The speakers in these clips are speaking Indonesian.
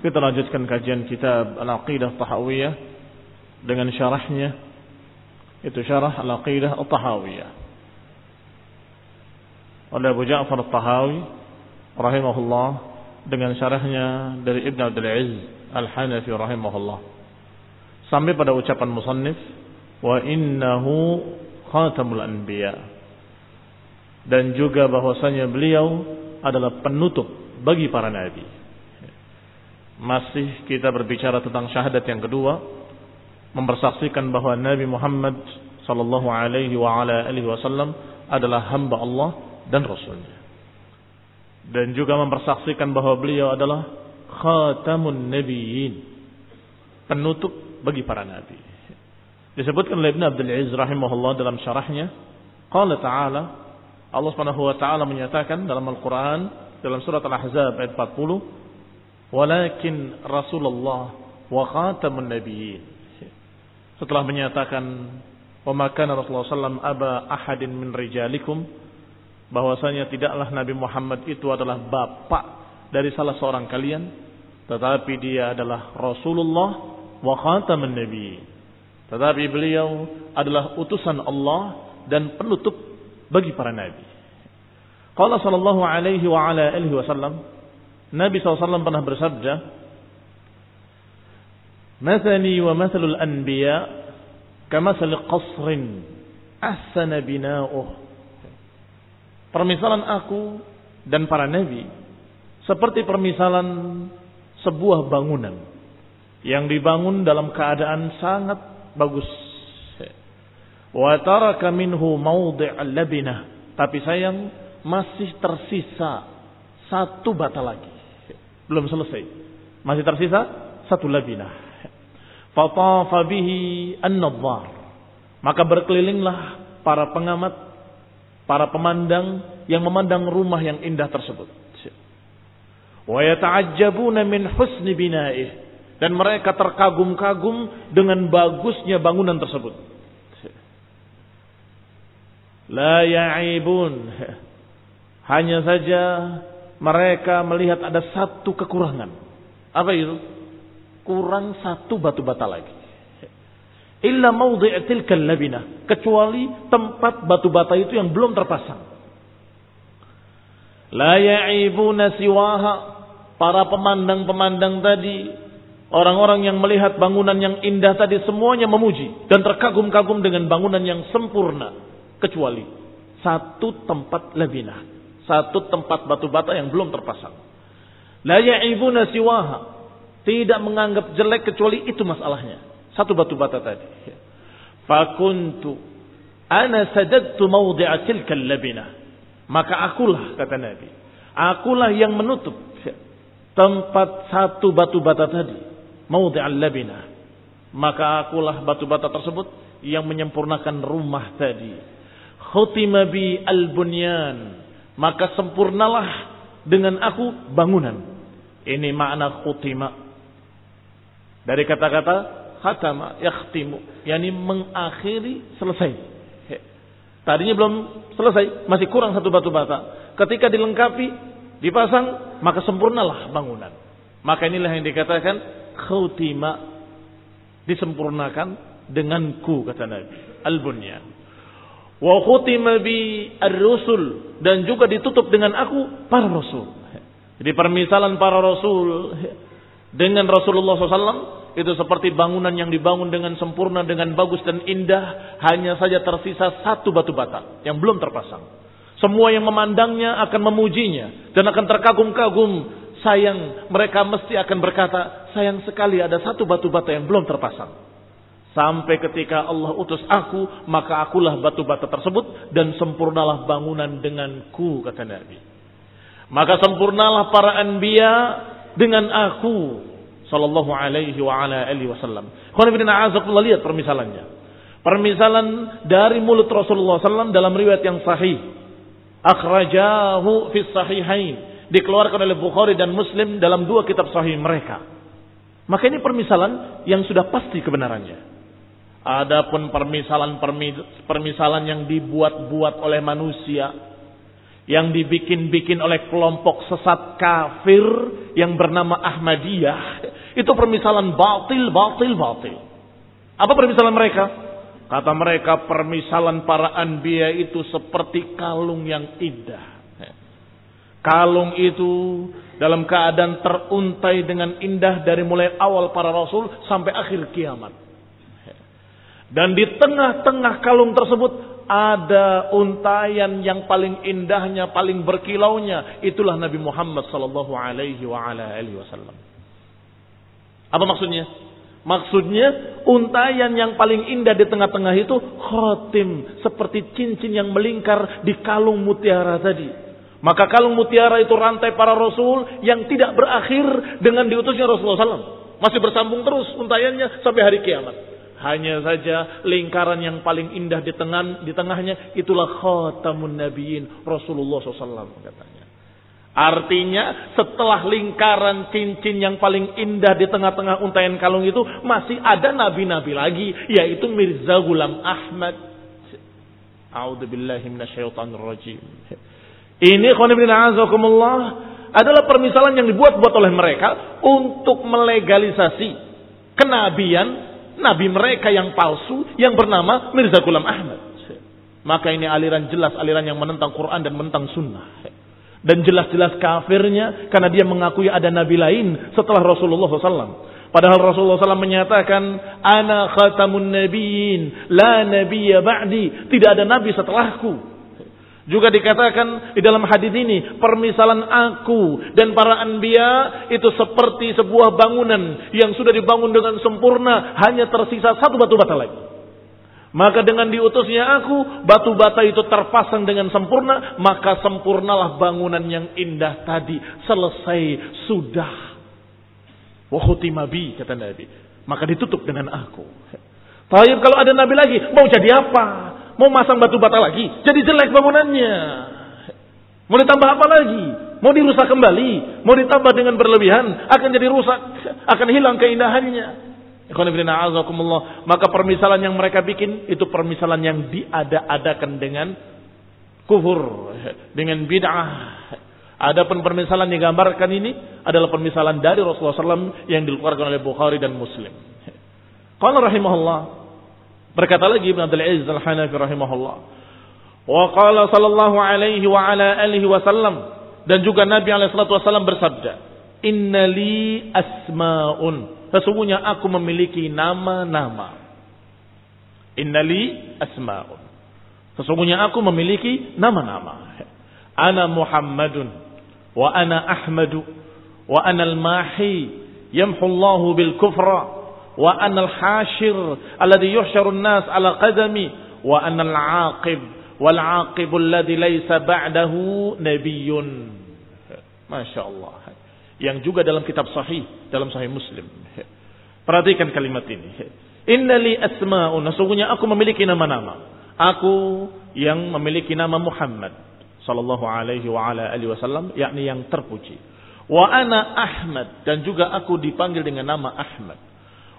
Kita lanjutkan kajian kitab Al-Aqidah Tahawiyah dengan syarahnya. Itu syarah Al-Aqidah Tahawiyah. Oleh Abu Ja'far Tahawi rahimahullah dengan syarahnya dari Ibn Abdul Aziz Al-Hanafi rahimahullah. Sampai pada ucapan musannif wa innahu khatamul anbiya. Dan juga bahwasanya beliau adalah penutup bagi para nabi masih kita berbicara tentang syahadat yang kedua mempersaksikan bahwa Nabi Muhammad sallallahu alaihi wa ala alihi wasallam adalah hamba Allah dan rasulnya. Dan juga mempersaksikan bahwa beliau adalah khatamun nabiyyin penutup bagi para nabi. Disebutkan oleh Ibn Abdul Aziz rahimahullah dalam syarahnya qala ta'ala Allah Subhanahu wa taala menyatakan dalam Al-Qur'an dalam surat Al-Ahzab ayat 40 walakin Rasulullah wa khatamun nabiyyin. Setelah menyatakan wa makana Rasulullah sallam aba ahadin min rijalikum bahwasanya tidaklah Nabi Muhammad itu adalah bapak dari salah seorang kalian tetapi dia adalah Rasulullah wa khatamun nabiyyin. Tetapi beliau adalah utusan Allah dan penutup bagi para nabi. Qala sallallahu alaihi wa ala alihi wasallam Nabi SAW pernah bersabda, Mathani wa mathalul anbiya kamathal qasrin ahsana bina'uh. Permisalan aku dan para nabi seperti permisalan sebuah bangunan yang dibangun dalam keadaan sangat bagus. Wa taraka minhu mawdi' labinah. Tapi sayang masih tersisa satu bata lagi belum selesai. Masih tersisa satu labinah. Fatafa bihi an-nadhar. Maka berkelilinglah para pengamat, para pemandang yang memandang rumah yang indah tersebut. Wa yata'ajjabuna min husni bina'ih. Dan mereka terkagum-kagum dengan bagusnya bangunan tersebut. La ya'ibun. Hanya saja mereka melihat ada satu kekurangan. Apa itu? Kurang satu batu bata lagi. Illa mawdi' tilkal labina. Kecuali tempat batu bata itu yang belum terpasang. La ya'ibuna siwaha. Para pemandang-pemandang tadi. Orang-orang yang melihat bangunan yang indah tadi semuanya memuji. Dan terkagum-kagum dengan bangunan yang sempurna. Kecuali satu tempat labinah satu tempat batu bata yang belum terpasang. La ya'ibuna siwaha. Tidak menganggap jelek kecuali itu masalahnya. Satu batu bata tadi. Fakuntu ana sadadtu mawdi'a tilka labinah. Maka akulah kata Nabi. Akulah yang menutup tempat satu batu bata tadi. Mawdi'al labinah. Maka akulah batu bata tersebut yang menyempurnakan rumah tadi. Khutima bi al-bunyan. Maka sempurnalah dengan aku bangunan. Ini makna khutima. Dari kata-kata khatama, yakhtimu. Yani mengakhiri, selesai. Tadinya belum selesai, masih kurang satu batu bata. Ketika dilengkapi, dipasang, maka sempurnalah bangunan. Maka inilah yang dikatakan khutima. Disempurnakan denganku, kata Nabi. Al-bunyan. Wa khutima bi ar-rusul dan juga ditutup dengan aku para rasul. Jadi permisalan para rasul dengan Rasulullah SAW itu seperti bangunan yang dibangun dengan sempurna, dengan bagus dan indah. Hanya saja tersisa satu batu bata yang belum terpasang. Semua yang memandangnya akan memujinya dan akan terkagum-kagum. Sayang mereka mesti akan berkata, sayang sekali ada satu batu bata yang belum terpasang. Sampai ketika Allah utus aku, maka akulah batu bata tersebut dan sempurnalah bangunan denganku, kata Nabi. Maka sempurnalah para anbiya dengan aku, sallallahu alaihi wa ala alihi wasallam. Lihat permisalannya. Permisalan dari mulut Rasulullah SAW dalam riwayat yang sahih. Akhrajahu fi sahihain. Dikeluarkan oleh Bukhari dan Muslim dalam dua kitab sahih mereka. Maka ini permisalan yang sudah pasti kebenarannya. Adapun permisalan-permisalan yang dibuat-buat oleh manusia, yang dibikin-bikin oleh kelompok sesat kafir yang bernama Ahmadiyah, itu permisalan batil, batil, batil. Apa permisalan mereka? Kata mereka permisalan para anbiya itu seperti kalung yang indah. Kalung itu dalam keadaan teruntai dengan indah dari mulai awal para rasul sampai akhir kiamat. Dan di tengah-tengah kalung tersebut ada untayan yang paling indahnya, paling berkilaunya. Itulah Nabi Muhammad sallallahu alaihi wasallam. Apa maksudnya? Maksudnya untayan yang paling indah di tengah-tengah itu khotim seperti cincin yang melingkar di kalung mutiara tadi. Maka kalung mutiara itu rantai para rasul yang tidak berakhir dengan diutusnya Rasulullah SAW. Masih bersambung terus untayannya sampai hari kiamat. Hanya saja lingkaran yang paling indah di tengah di tengahnya itulah khatamun nabiyyin Rasulullah SAW katanya. Artinya setelah lingkaran cincin yang paling indah di tengah-tengah untayan kalung itu masih ada nabi-nabi lagi yaitu Mirza Ghulam Ahmad. A'udzubillahi minasyaitonirrajim. Ini khonibina azakumullah adalah permisalan yang dibuat-buat oleh mereka untuk melegalisasi kenabian nabi mereka yang palsu yang bernama Mirza Ghulam Ahmad. Maka ini aliran jelas aliran yang menentang Quran dan menentang sunnah. Dan jelas-jelas kafirnya karena dia mengakui ada nabi lain setelah Rasulullah SAW. Padahal Rasulullah SAW menyatakan, Ana khatamun nabiyyin, la nabiyya ba'di. Tidak ada nabi setelahku. Juga dikatakan di dalam hadis ini permisalan aku dan para anbiya itu seperti sebuah bangunan yang sudah dibangun dengan sempurna hanya tersisa satu batu bata lagi. Maka dengan diutusnya aku, batu bata itu terpasang dengan sempurna, maka sempurnalah bangunan yang indah tadi. Selesai, sudah. Wahuti kata Nabi. Maka ditutup dengan aku. Tapi kalau ada Nabi lagi, mau jadi apa? Mau masang batu bata lagi? Jadi jelek bangunannya. Mau ditambah apa lagi? Mau dirusak kembali? Mau ditambah dengan berlebihan? Akan jadi rusak. Akan hilang keindahannya. Maka permisalan yang mereka bikin itu permisalan yang diada-adakan dengan kufur, dengan bid'ah. Adapun permisalan yang digambarkan ini adalah permisalan dari Rasulullah SAW yang dikeluarkan oleh Bukhari dan Muslim. Qala rahimahullah Berkata lagi Ibn Abdul Aziz Al-Hanafi rahimahullah. Wa qala sallallahu alaihi wa ala alihi wasallam dan juga Nabi alaihi salatu wasallam bersabda, "Innali asmaun." Sesungguhnya aku memiliki nama-nama. Innali asmaun. Sesungguhnya aku memiliki nama-nama. Ana Muhammadun wa ana Ahmadu wa ana al-mahi yamhu Allahu bil kufra wa anal hashir alladhi yuhsyarun nas ala qadami wa anal aqib wal aqib alladhi laysa ba'dahu nabiyyun. Masya Allah. Yang juga dalam kitab sahih, dalam sahih Muslim. Perhatikan kalimat ini. Innali asma'un. Sesungguhnya aku memiliki nama-nama. Aku yang memiliki nama Muhammad sallallahu alaihi wa ala alihi wasallam yakni yang terpuji. Wa ana Ahmad dan juga aku dipanggil dengan nama Ahmad.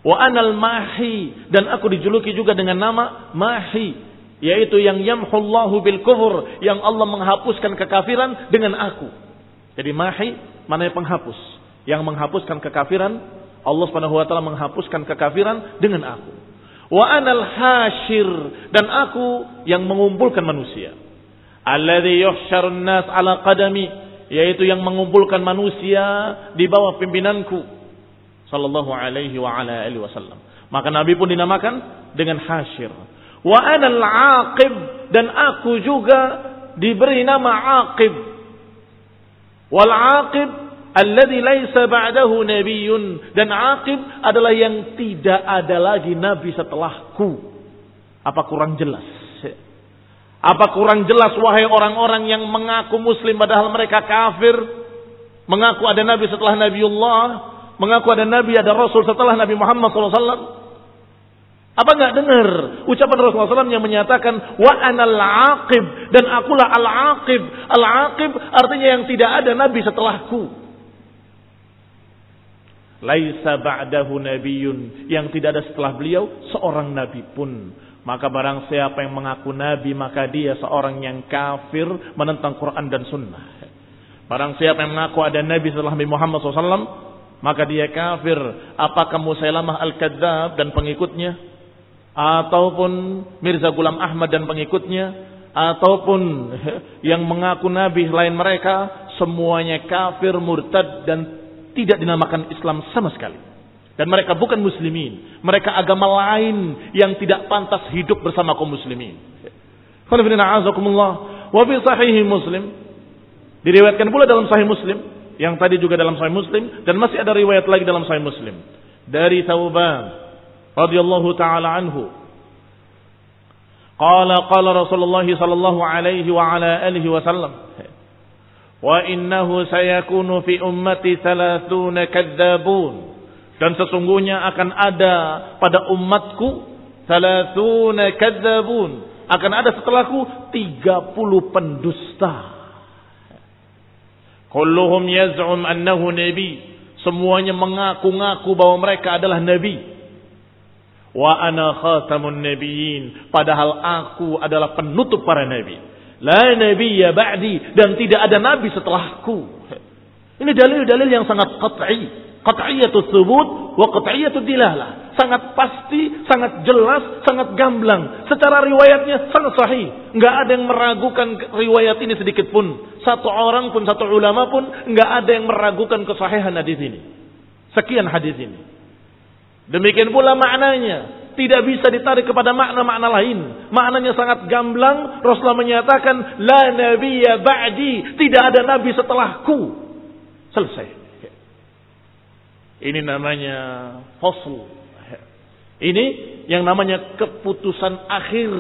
Wa anal mahi dan aku dijuluki juga dengan nama Mahi yaitu yang yamhullahu bil kufur yang Allah menghapuskan kekafiran dengan aku. Jadi Mahi mana yang penghapus. Yang menghapuskan kekafiran Allah Subhanahu wa taala menghapuskan kekafiran dengan aku. Wa anal hashir dan aku yang mengumpulkan manusia. Alladhi yuhsyarun nas ala qadami yaitu yang mengumpulkan manusia di bawah pimpinanku sallallahu alaihi wa ala alihi wasallam. Maka Nabi pun dinamakan dengan hashir. Wa anal aqib dan aku juga diberi nama aqib. Wal aqib Alladhi laisa ba'dahu nabiyyun. Dan Aqib adalah yang tidak ada lagi nabi setelahku. Apa kurang jelas? Apa kurang jelas wahai orang-orang yang mengaku muslim padahal mereka kafir? Mengaku ada nabi setelah Nabiullah. Mengaku ada nabi, ada rasul setelah Nabi Muhammad SAW. Apa nggak dengar ucapan Rasulullah SAW yang menyatakan wa anal aqib dan akulah al aqib. Al aqib artinya yang tidak ada nabi setelahku. Laisa ba'dahu nabiyun. Yang tidak ada setelah beliau seorang nabi pun. Maka barang siapa yang mengaku nabi maka dia seorang yang kafir menentang Quran dan sunnah. Barang siapa yang mengaku ada nabi setelah Nabi Muhammad SAW maka dia kafir. Apakah Musailamah al-Kadzab dan pengikutnya ataupun Mirza Gulam Ahmad dan pengikutnya ataupun yang mengaku nabi lain mereka semuanya kafir, murtad dan tidak dinamakan Islam sama sekali. Dan mereka bukan muslimin. Mereka agama lain yang tidak pantas hidup bersama kaum muslimin. Wa fi sahih muslim. Diriwayatkan pula dalam sahih muslim. Yang tadi juga dalam sahih muslim. Dan masih ada riwayat lagi dalam sahih muslim. Dari Tauban. radhiyallahu ta'ala anhu. Qala qala Rasulullah sallallahu alaihi wa ala alihi wasallam. Wa innahu sayakunu fi ummati thalathuna kadzabun. Dan sesungguhnya akan ada pada umatku thalathuna kadzabun. Akan ada setelahku 30 pendusta. Kulluhum yaz'um annahu nabi. Semuanya mengaku-ngaku bahwa mereka adalah nabi. Wa ana khatamun nabiyyin. Padahal aku adalah penutup para nabi. La nabiyya ba'di dan tidak ada nabi setelahku. Ini dalil-dalil yang sangat qat'i. Qat'iyatul thubut wa qat'iyatul dilalah. Sangat pasti, sangat jelas, sangat gamblang. Secara riwayatnya sangat sahih. Enggak ada yang meragukan riwayat ini sedikit pun. Satu orang pun, satu ulama pun enggak ada yang meragukan kesahihan hadis ini. Sekian hadis ini. Demikian pula maknanya tidak bisa ditarik kepada makna-makna lain. Maknanya sangat gamblang. Rasulullah menyatakan, La nabiyya ba'di. Tidak ada nabi setelahku. Selesai. Ini namanya fasl. Ini yang namanya keputusan akhir.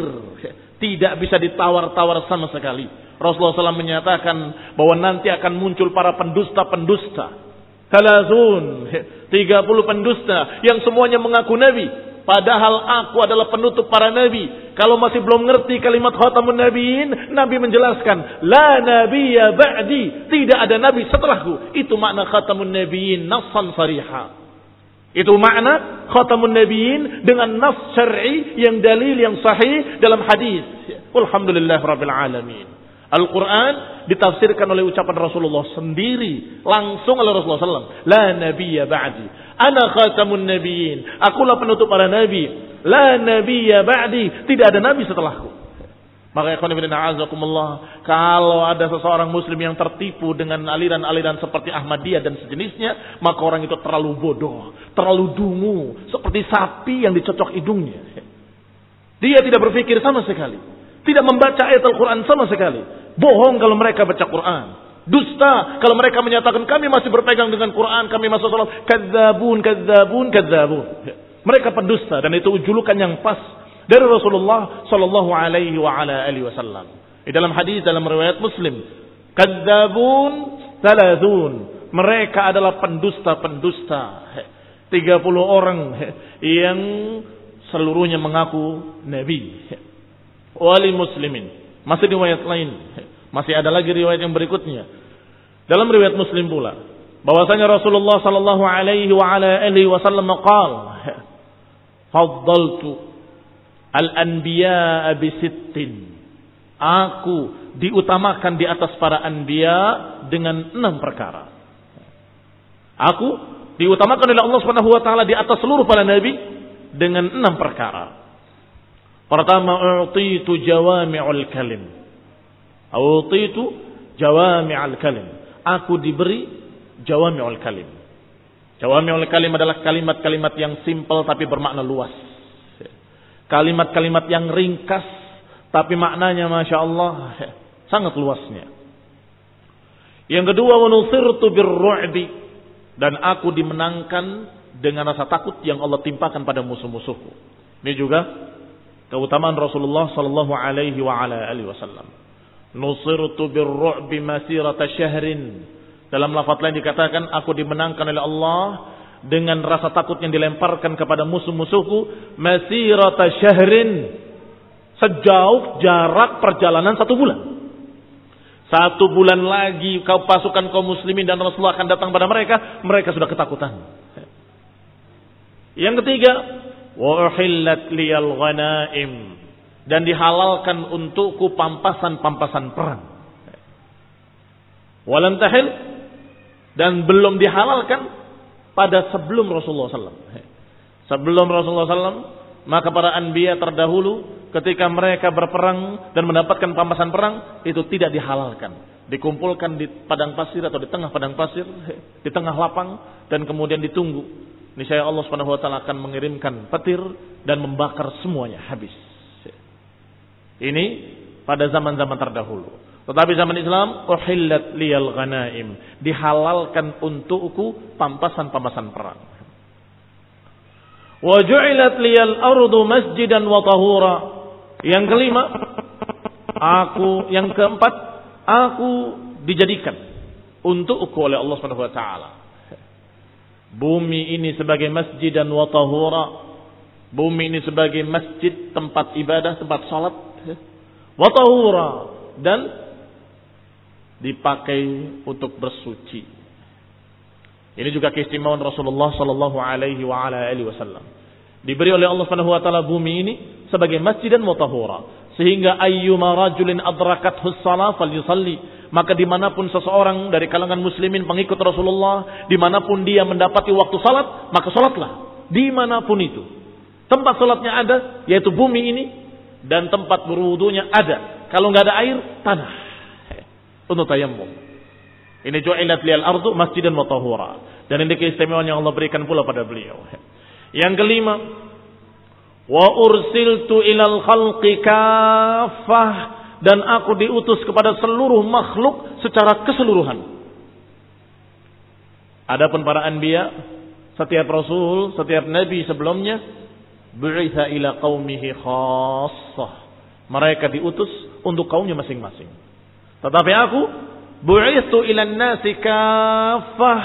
Tidak bisa ditawar-tawar sama sekali. Rasulullah SAW menyatakan bahwa nanti akan muncul para pendusta-pendusta. Talazun. 30 pendusta yang semuanya mengaku nabi Padahal aku adalah penutup para nabi. Kalau masih belum ngerti kalimat khatamun nabiin, Nabi menjelaskan, La nabiyya ba'di. Tidak ada nabi setelahku. Itu makna khatamun nabiin nassan sariha. Itu makna khatamun nabiin dengan nas syar'i yang dalil yang sahih dalam hadis. Alhamdulillah rabbil alamin. Al-Quran ditafsirkan oleh ucapan Rasulullah sendiri. Langsung oleh Rasulullah SAW. La nabiyya ba'di. Ana khatamun nabiyyin. Akulah penutup para nabi. La nabiyya ba'di. Tidak ada nabi setelahku. Maka ikhwan ibn a'azakumullah. Kalau ada seseorang muslim yang tertipu dengan aliran-aliran seperti Ahmadiyah dan sejenisnya. Maka orang itu terlalu bodoh. Terlalu dungu. Seperti sapi yang dicocok hidungnya. Dia tidak berpikir sama sekali. Tidak membaca ayat Al-Quran sama sekali. Bohong kalau mereka baca Quran. Dusta kalau mereka menyatakan kami masih berpegang dengan Quran, kami masuk salat. Kadzabun, kadzabun, kadzabun. Mereka pendusta dan itu julukan yang pas dari Rasulullah sallallahu alaihi wa ala alihi wasallam. Di dalam hadis dalam riwayat Muslim, kadzabun thalathun. Mereka adalah pendusta-pendusta. 30 orang yang seluruhnya mengaku nabi. Wali muslimin. Masih riwayat lain. Masih ada lagi riwayat yang berikutnya. Dalam riwayat Muslim pula bahwasanya Rasulullah sallallahu alaihi wa ala alihi wasallam qaal faddaltu al-anbiya bi sittin aku diutamakan di atas para anbiya dengan enam perkara aku diutamakan oleh Allah Subhanahu wa taala di atas seluruh para nabi dengan enam perkara pertama utitu jawami'ul kalim utitu jawami'ul kalim aku diberi jawami'ul kalim. Jawami'ul kalim adalah kalimat-kalimat yang simpel tapi bermakna luas. Kalimat-kalimat yang ringkas tapi maknanya Masya Allah sangat luasnya. Yang kedua, wanusirtu birru'bi. Dan aku dimenangkan dengan rasa takut yang Allah timpakan pada musuh-musuhku. Ini juga keutamaan Rasulullah sallallahu alaihi wa ala alihi wasallam. Nusirtu birru'bi masirata syahrin dalam lafaz lain dikatakan aku dimenangkan oleh Allah dengan rasa takut yang dilemparkan kepada musuh-musuhku masirata syahrin sejauh jarak perjalanan satu bulan. Satu bulan lagi kau pasukan kaum muslimin dan Rasulullah akan datang pada mereka, mereka sudah ketakutan. Yang ketiga, wa uhillat liyal ghanaim dan dihalalkan untukku pampasan-pampasan perang. Walam tahil dan belum dihalalkan pada sebelum Rasulullah SAW. Sebelum Rasulullah SAW, maka para anbiya terdahulu ketika mereka berperang dan mendapatkan pampasan perang itu tidak dihalalkan. Dikumpulkan di padang pasir atau di tengah padang pasir, di tengah lapang dan kemudian ditunggu. Niscaya Allah Subhanahu wa taala akan mengirimkan petir dan membakar semuanya habis. Ini pada zaman-zaman terdahulu. Tetapi zaman Islam, uhillat liyal ghanaim. Dihalalkan untukku pampasan-pampasan perang. Wa ju'ilat liyal ardu masjidan wa tahura. Yang kelima, aku yang keempat, aku dijadikan untukku oleh Allah Subhanahu wa taala. Bumi ini sebagai masjid dan wa tahura. Bumi ini sebagai masjid, tempat ibadah, tempat salat. Wa tahura dan dipakai untuk bersuci. Ini juga keistimewaan Rasulullah sallallahu alaihi wasallam. Diberi oleh Allah Subhanahu wa taala bumi ini sebagai masjid dan mutahhura sehingga ayyuma rajulin adrakathu shalah falyusalli maka di mana pun seseorang dari kalangan muslimin pengikut Rasulullah di mana pun dia mendapati waktu salat maka salatlah di mana pun itu tempat salatnya ada yaitu bumi ini dan tempat berwudunya ada kalau nggak ada air tanah untuk tayammum. Ini ju'ilat liyal ardu masjidan wa tahura. Dan ini keistimewaan yang Allah berikan pula pada beliau. Yang kelima, wa ursiltu ilal khalqi kafah dan aku diutus kepada seluruh makhluk secara keseluruhan. Adapun para anbiya, setiap rasul, setiap nabi sebelumnya, bu'itha ila qaumihi khassah. Mereka diutus untuk kaumnya masing-masing. Tetapi aku bu'ithu ilan nasi kafah.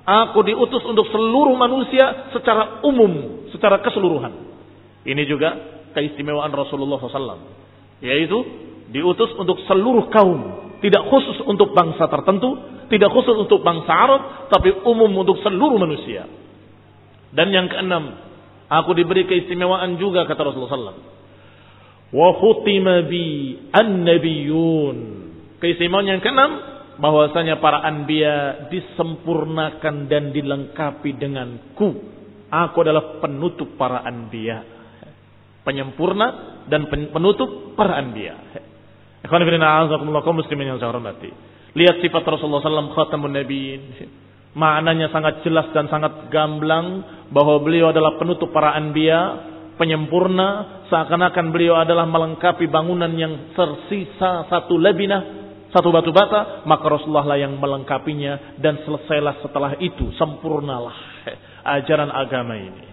Aku diutus untuk seluruh manusia secara umum, secara keseluruhan. Ini juga keistimewaan Rasulullah SAW. Yaitu diutus untuk seluruh kaum. Tidak khusus untuk bangsa tertentu, tidak khusus untuk bangsa Arab, tapi umum untuk seluruh manusia. Dan yang keenam, aku diberi keistimewaan juga kata Rasulullah SAW. Wa khutima bi an-nabiyun Keistimewaan yang keenam, bahwasanya para anbiya disempurnakan dan dilengkapi dengan ku. Aku adalah penutup para anbiya. Penyempurna dan penutup para anbiya. Ikhwan fillah a'azakumullah kaum muslimin yang saya hormati. Lihat sifat Rasulullah SAW khatamun nabiin. Maknanya sangat jelas dan sangat gamblang bahwa beliau adalah penutup para anbiya, penyempurna, seakan-akan beliau adalah melengkapi bangunan yang tersisa satu labinah satu batu bata, maka Rasulullah lah yang melengkapinya dan selesailah setelah itu sempurnalah ajaran agama ini.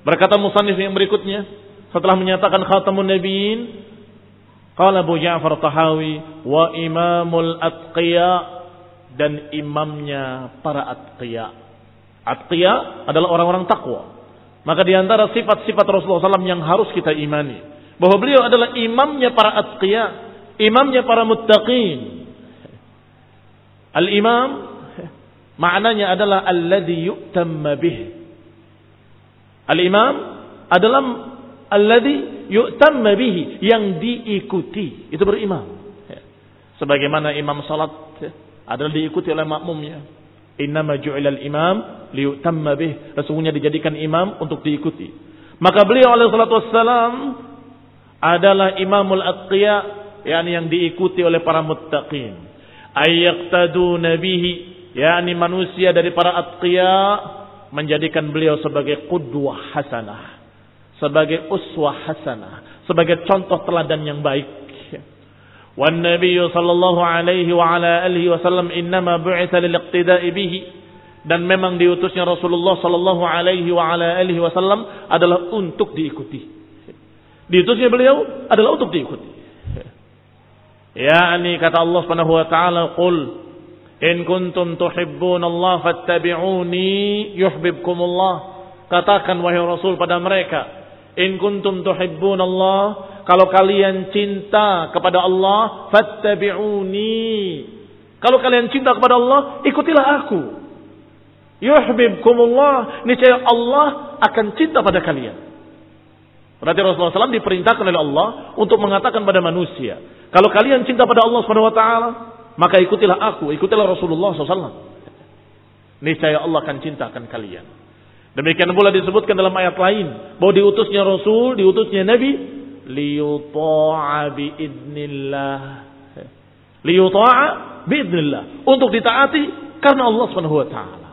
Berkata musannif yang berikutnya setelah menyatakan khatamun nabiyyin qala Abu Ja'far Tahawi wa imamul atqiya dan imamnya para atqiya. Atqiya adalah orang-orang takwa. Maka di antara sifat-sifat Rasulullah SAW yang harus kita imani bahwa beliau adalah imamnya para atqiya, imamnya para muttaqin. Al-imam maknanya adalah alladhi yu'tamma bih. Al-imam adalah alladhi yu'tamma bihi yang diikuti. Itu berimam. Sebagaimana imam salat adalah diikuti oleh makmumnya. Innama ju'ilal imam liyutamma bih. Sesungguhnya dijadikan imam untuk diikuti. Maka beliau alaihi salatu wassalam adalah imamul atqiya yakni yang diikuti oleh para muttaqin. Ayyaqtadu nabihi yakni manusia dari para atqiya menjadikan beliau sebagai qudwah hasanah, sebagai uswah hasanah, sebagai contoh teladan yang baik. Wan Nabi sallallahu alaihi wa ala alihi wasallam innama bu'itsa lil bihi dan memang diutusnya Rasulullah sallallahu alaihi wa ala alihi wasallam adalah untuk diikuti. Diutusnya beliau adalah untuk diikuti. Ya, ini kata Allah Subhanahu wa taala, "Qul in kuntum tuhibbun Allah fattabi'uni yuhibbukumullah." Katakan wahai Rasul pada mereka, "In kuntum tuhibbun Allah kalau kalian cinta kepada Allah, fattabi'uni. Kalau kalian cinta kepada Allah, ikutilah aku. Yuhibbukumullah. Niscaya Allah akan cinta pada kalian. Berarti Rasulullah SAW diperintahkan oleh Allah untuk mengatakan pada manusia, kalau kalian cinta pada Allah Subhanahu Wa Taala, maka ikutilah aku, ikutilah Rasulullah SAW. Niscaya Allah akan cintakan kalian. Demikian pula disebutkan dalam ayat lain bahwa diutusnya Rasul, diutusnya Nabi liyuta'a biidnillah. Liyuta'a biidnillah. Untuk ditaati karena Allah taala.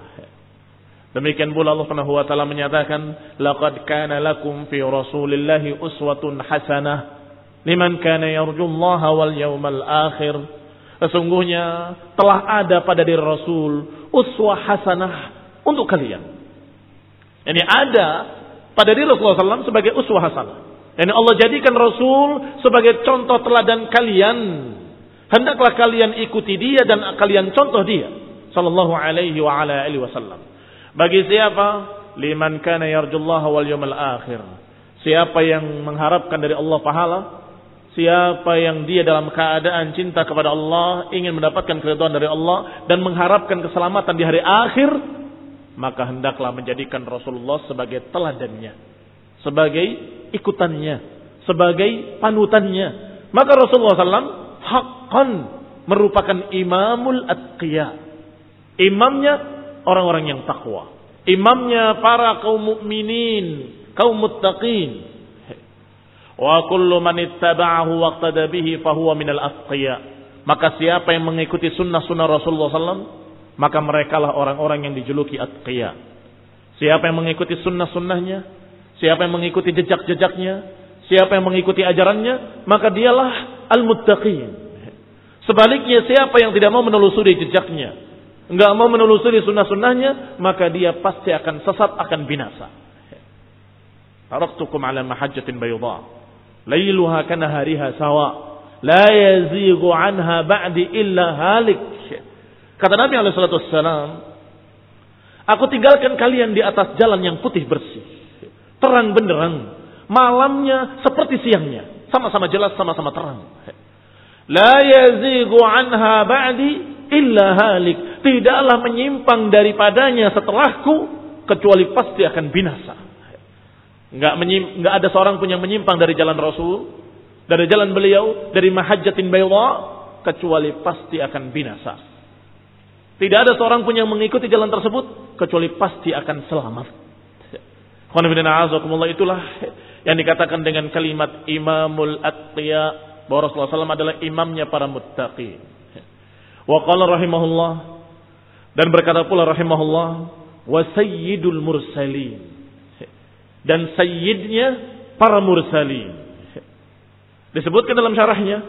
Demikian pula Allah Subhanahu wa menyatakan laqad kana lakum fi rasulillahi uswatun hasanah. Liman kana yarjullaha wal yawmal akhir sesungguhnya telah ada pada diri Rasul uswah hasanah untuk kalian ini ada pada diri Rasulullah SAW sebagai uswah hasanah dan Allah jadikan Rasul sebagai contoh teladan kalian. Hendaklah kalian ikuti dia dan kalian contoh dia. Sallallahu alaihi wa ala alihi wasallam. Bagi siapa? Liman kana yarjullaha wal yawmal akhir. Siapa yang mengharapkan dari Allah pahala, siapa yang dia dalam keadaan cinta kepada Allah, ingin mendapatkan keridhaan dari Allah dan mengharapkan keselamatan di hari akhir, maka hendaklah menjadikan Rasulullah sebagai teladannya, sebagai ikutannya, sebagai panutannya. Maka Rasulullah SAW hakkan merupakan imamul atqiya. Imamnya orang-orang yang takwa. Imamnya para kaum mukminin, kaum muttaqin. Wa kullu man ittaba'ahu waqtada bihi fahuwa minal atqiya. Maka siapa yang mengikuti sunnah-sunnah Rasulullah SAW, maka merekalah orang-orang yang dijuluki atqiya. Siapa yang mengikuti sunnah-sunnahnya, Siapa yang mengikuti jejak-jejaknya, siapa yang mengikuti ajarannya, maka dialah al-muttaqin. Sebaliknya siapa yang tidak mau menelusuri jejaknya, enggak mau menelusuri sunnah-sunnahnya, maka dia pasti akan sesat, akan binasa. Taraktukum ala mahajjatin bayda. Lailuha kana hariha sawa. La yazighu anha ba'di illa halik. Kata Nabi alaihi salatu Aku tinggalkan kalian di atas jalan yang putih bersih. Terang benderang. Malamnya seperti siangnya. Sama-sama jelas, sama-sama terang. La yazigu anha ba'di illa halik. Tidaklah menyimpang daripadanya setelahku kecuali pasti akan binasa. Enggak menyim, ada seorang pun yang menyimpang dari jalan Rasul, dari jalan beliau, dari mahajjatin bayda kecuali pasti akan binasa. Tidak ada seorang pun yang mengikuti jalan tersebut kecuali pasti akan selamat. itulah yang dikatakan dengan kalimat imamul atqiya bahwa Rasulullah SAW adalah imamnya para muttaqin. Wa qala rahimahullah dan berkata pula rahimahullah wa sayyidul mursalin dan sayyidnya para mursalin. Disebutkan dalam syarahnya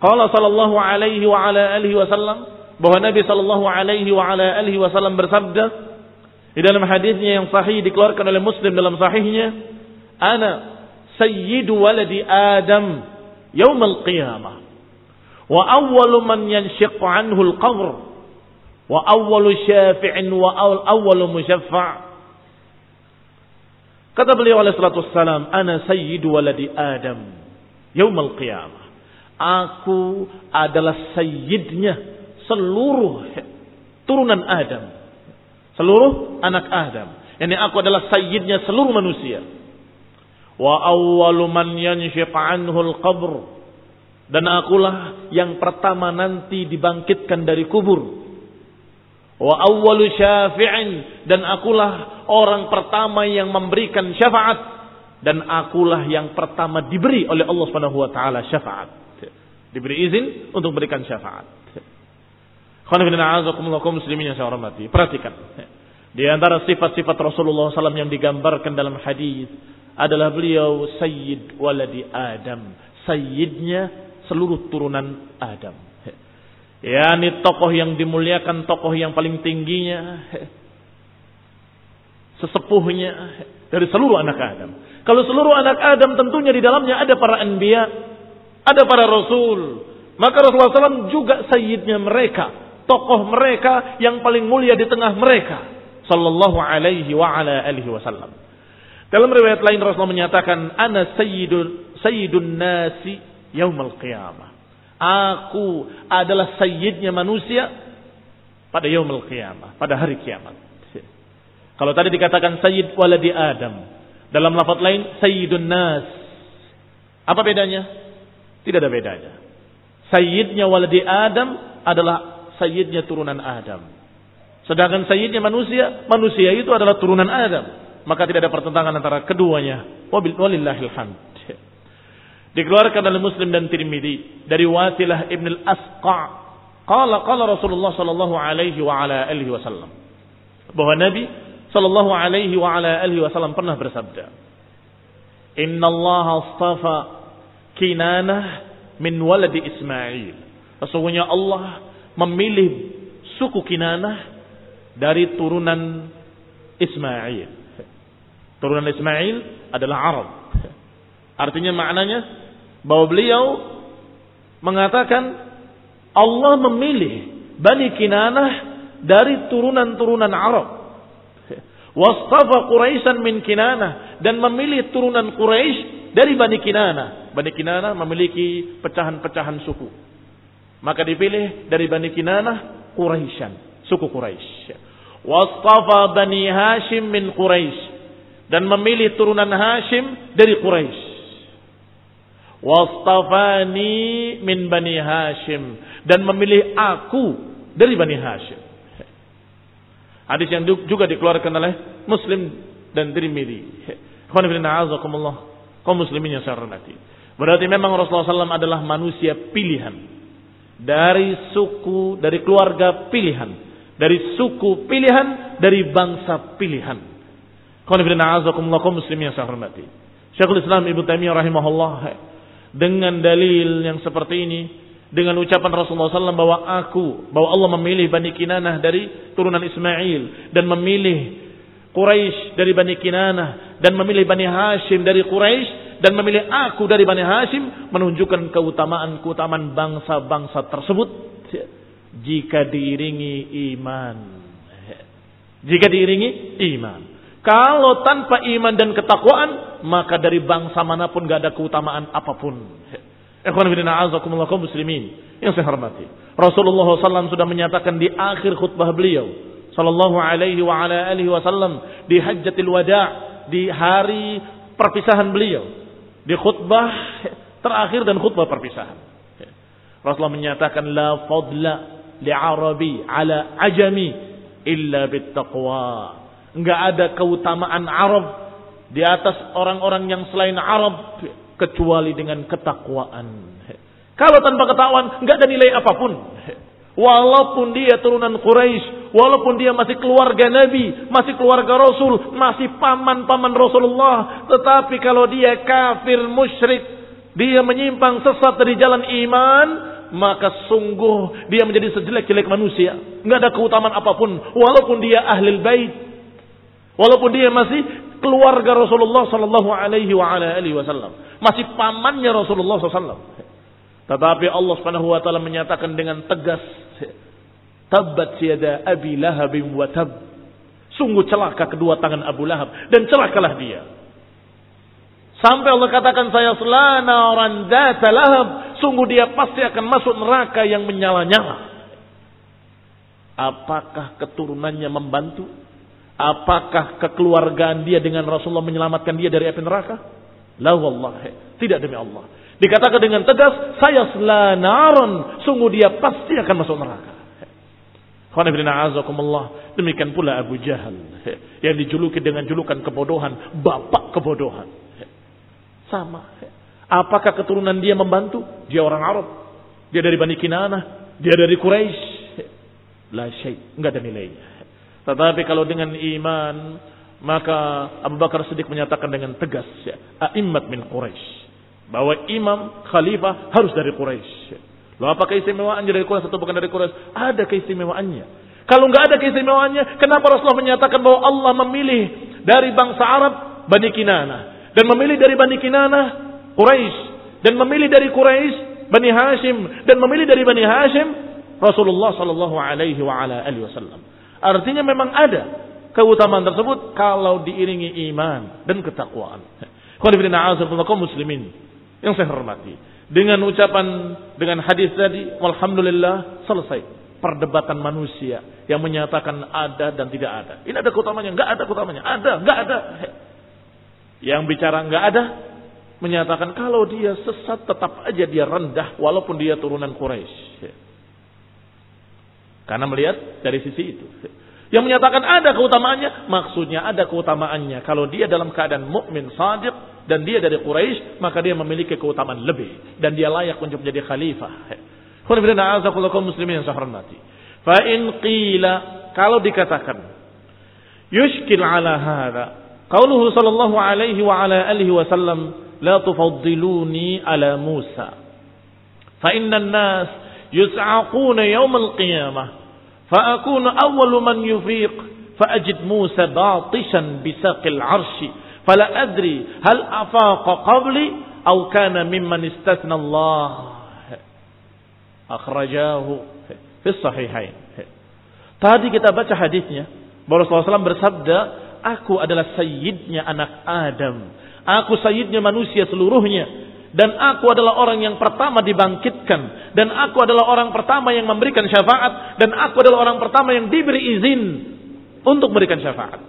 qala sallallahu alaihi wa ala alihi wasallam bahwa Nabi sallallahu alaihi wa ala alihi wasallam bersabda Di dalam hadisnya yang sahih dikeluarkan oleh Muslim dalam sahihnya, "Ana sayyidu waladi Adam yaumal qiyamah." Wa awwalu man yanshiqu anhu al-qabr wa awwalu syafi'in wa awwalu musyaffa' Kata beliau alaihi salatu wassalam, "Ana sayyidu waladi Adam yaumal qiyamah." Aku adalah sayyidnya seluruh turunan Adam. Seluruh anak Adam. Yani aku adalah sayyidnya seluruh manusia. Wa awwalu man yanshiq anhu al-qabr. Dan akulah yang pertama nanti dibangkitkan dari kubur. Wa awwalu syafi'in. Dan akulah orang pertama yang memberikan syafaat. Dan akulah yang pertama diberi oleh Allah Subhanahu wa taala syafaat. Diberi izin untuk berikan syafaat. muslimin yang saya hormati. Perhatikan. Di antara sifat-sifat Rasulullah SAW yang digambarkan dalam hadis adalah beliau Sayyid waladi Adam. Sayyidnya seluruh turunan Adam. Ya, ini tokoh yang dimuliakan, tokoh yang paling tingginya, sesepuhnya dari seluruh anak Adam. Kalau seluruh anak Adam tentunya di dalamnya ada para anbiya, ada para rasul. Maka Rasulullah SAW juga sayyidnya mereka, tokoh mereka yang paling mulia di tengah mereka sallallahu alaihi wa ala alihi wasallam. Dalam riwayat lain Rasulullah menyatakan ana sayyidun sayyidun nasi yaumal qiyamah. Aku adalah sayyidnya manusia pada yaumul qiyamah, pada hari kiamat. Kalau tadi dikatakan sayyid waladi Adam, dalam lafaz lain sayyidun nas. Apa bedanya? Tidak ada bedanya. Sayyidnya waladi Adam adalah sayyidnya turunan Adam. Sedangkan sayyidnya manusia, manusia itu adalah turunan Adam. Maka tidak ada pertentangan antara keduanya. Walillahil hamd. Dikeluarkan oleh Muslim dan Tirmidzi dari Wasilah Ibn al-Asqa. Qala qala Rasulullah sallallahu alaihi wa ala alihi wasallam. Bahwa Nabi sallallahu alaihi wa ala alihi wasallam pernah bersabda. Inna Allah astafa Kinanah min waladi Ismail. Sesungguhnya Allah memilih suku Kinanah dari turunan Ismail. Turunan Ismail adalah Arab. Artinya maknanya bahwa beliau mengatakan Allah memilih Bani Kinanah dari turunan-turunan Arab. Wastafa Quraisyan min Kinanah dan memilih turunan Quraisy dari Bani Kinanah. Bani Kinanah memiliki pecahan-pecahan suku. Maka dipilih dari Bani Kinanah Quraisyan suku Quraisy. Wastafa Bani Hashim min Quraisy dan memilih turunan Hashim dari Quraisy. Wastafani min Bani Hashim dan memilih aku dari Bani Hashim. Hadis yang juga dikeluarkan oleh Muslim dan Tirmidzi. Kaum muslimin yang saya hormati. Berarti memang Rasulullah SAW adalah manusia pilihan. Dari suku, dari keluarga pilihan dari suku pilihan, dari bangsa pilihan. muslimin yang saya hormati. Syekhul Islam Ibnu Taimiyah rahimahullah dengan dalil yang seperti ini dengan ucapan Rasulullah SAW bahwa aku, bahwa Allah memilih Bani Kinanah dari turunan Ismail dan memilih Quraisy dari Bani Kinanah dan memilih Bani Hashim dari Quraisy dan memilih aku dari Bani Hashim menunjukkan keutamaan-keutamaan bangsa-bangsa tersebut jika diiringi iman. Jika diiringi iman. Kalau tanpa iman dan ketakwaan, maka dari bangsa mana pun gak ada keutamaan apa pun. Ikhwan muslimin yang saya hormati. Rasulullah SAW sudah menyatakan di akhir khutbah beliau sallallahu alaihi wa ala alihi wasallam di hajjatil wada' di hari perpisahan beliau di khutbah terakhir dan khutbah perpisahan. Rasulullah menyatakan la fadla li'arabi ala ajami illa bittaqwa. Enggak ada keutamaan Arab di atas orang-orang yang selain Arab kecuali dengan ketakwaan. Kalau tanpa ketakwaan enggak ada nilai apa pun. Walaupun dia turunan Quraisy, walaupun dia masih keluarga Nabi, masih keluarga Rasul, masih paman-paman Rasulullah, tetapi kalau dia kafir musyrik, dia menyimpang sesat dari jalan iman, maka sungguh dia menjadi sejelek-jelek manusia. Nggak ada keutamaan apa pun, walaupun dia ahli bait. Walaupun dia masih keluarga Rasulullah sallallahu alaihi wasallam, masih pamannya Rasulullah sallallahu Tetapi Allah Subhanahu wa taala menyatakan dengan tegas, "Tabbat yada Abi Lahab wa tab." Sungguh celaka kedua tangan Abu Lahab dan celakalah dia. Sampai Allah katakan saya selana orang data lahab. Sungguh dia pasti akan masuk neraka yang menyala-nyala. Apakah keturunannya membantu? Apakah kekeluargaan dia dengan Rasulullah menyelamatkan dia dari api neraka? La wallahi. Tidak demi Allah. Dikatakan dengan tegas, saya selanaron. Sungguh dia pasti akan masuk neraka. Demikian pula Abu Jahal. Yang dijuluki dengan julukan kebodohan. Bapak kebodohan. Sama. Apakah keturunan dia membantu? Dia orang Arab. Dia dari Bani Kinanah. Dia dari Quraisy la syai, enggak ada nilainya. Tetapi kalau dengan iman, maka Abu Bakar Siddiq menyatakan dengan tegas, ya, a'immat min Quraisy. Bahwa imam, khalifah harus dari Quraisy. Loh apa keistimewaannya dari Quraisy atau bukan dari Quraisy? Ada keistimewaannya. Kalau nggak ada keistimewaannya, kenapa Rasulullah menyatakan bahwa Allah memilih dari bangsa Arab Bani Kinana dan memilih dari Bani Kinana Quraisy dan memilih dari Quraisy Bani Hashim dan memilih dari Bani Hashim Rasulullah Shallallahu Alaihi Wasallam. Artinya memang ada keutamaan tersebut kalau diiringi iman dan ketakwaan. muslimin yang saya hormati. Dengan ucapan dengan hadis tadi, alhamdulillah selesai perdebatan manusia yang menyatakan ada dan tidak ada. Ini ada keutamanya, enggak ada keutamanya. Ada, enggak ada. Yang bicara enggak ada menyatakan kalau dia sesat tetap aja dia rendah walaupun dia turunan Quraisy. Karena melihat dari sisi itu. Yang menyatakan ada keutamaannya, maksudnya ada keutamaannya. Kalau dia dalam keadaan mukmin sadiq dan dia dari Quraisy, maka dia memiliki keutamaan lebih dan dia layak untuk menjadi khalifah. muslimin yang. Fa in qila kalau dikatakan yushkil ala hadha qauluhu sallallahu alaihi wa ala alihi wasallam la tufaddiluni ala Musa fa inna an-nas yus'aquna yawm al-qiyamah فأكون أول من يفيق فأجد موسى باطشا بساق العرش فلا أدري هل أفاق قبلي أو كان ممن استثنى الله أخرجاه في الصحيحين Tadi kita baca hadisnya bahwa Rasulullah SAW bersabda, Aku adalah sayyidnya anak Adam. Aku sayyidnya manusia seluruhnya. Dan aku adalah orang yang pertama dibangkitkan. Dan aku adalah orang pertama yang memberikan syafaat. Dan aku adalah orang pertama yang diberi izin untuk memberikan syafaat.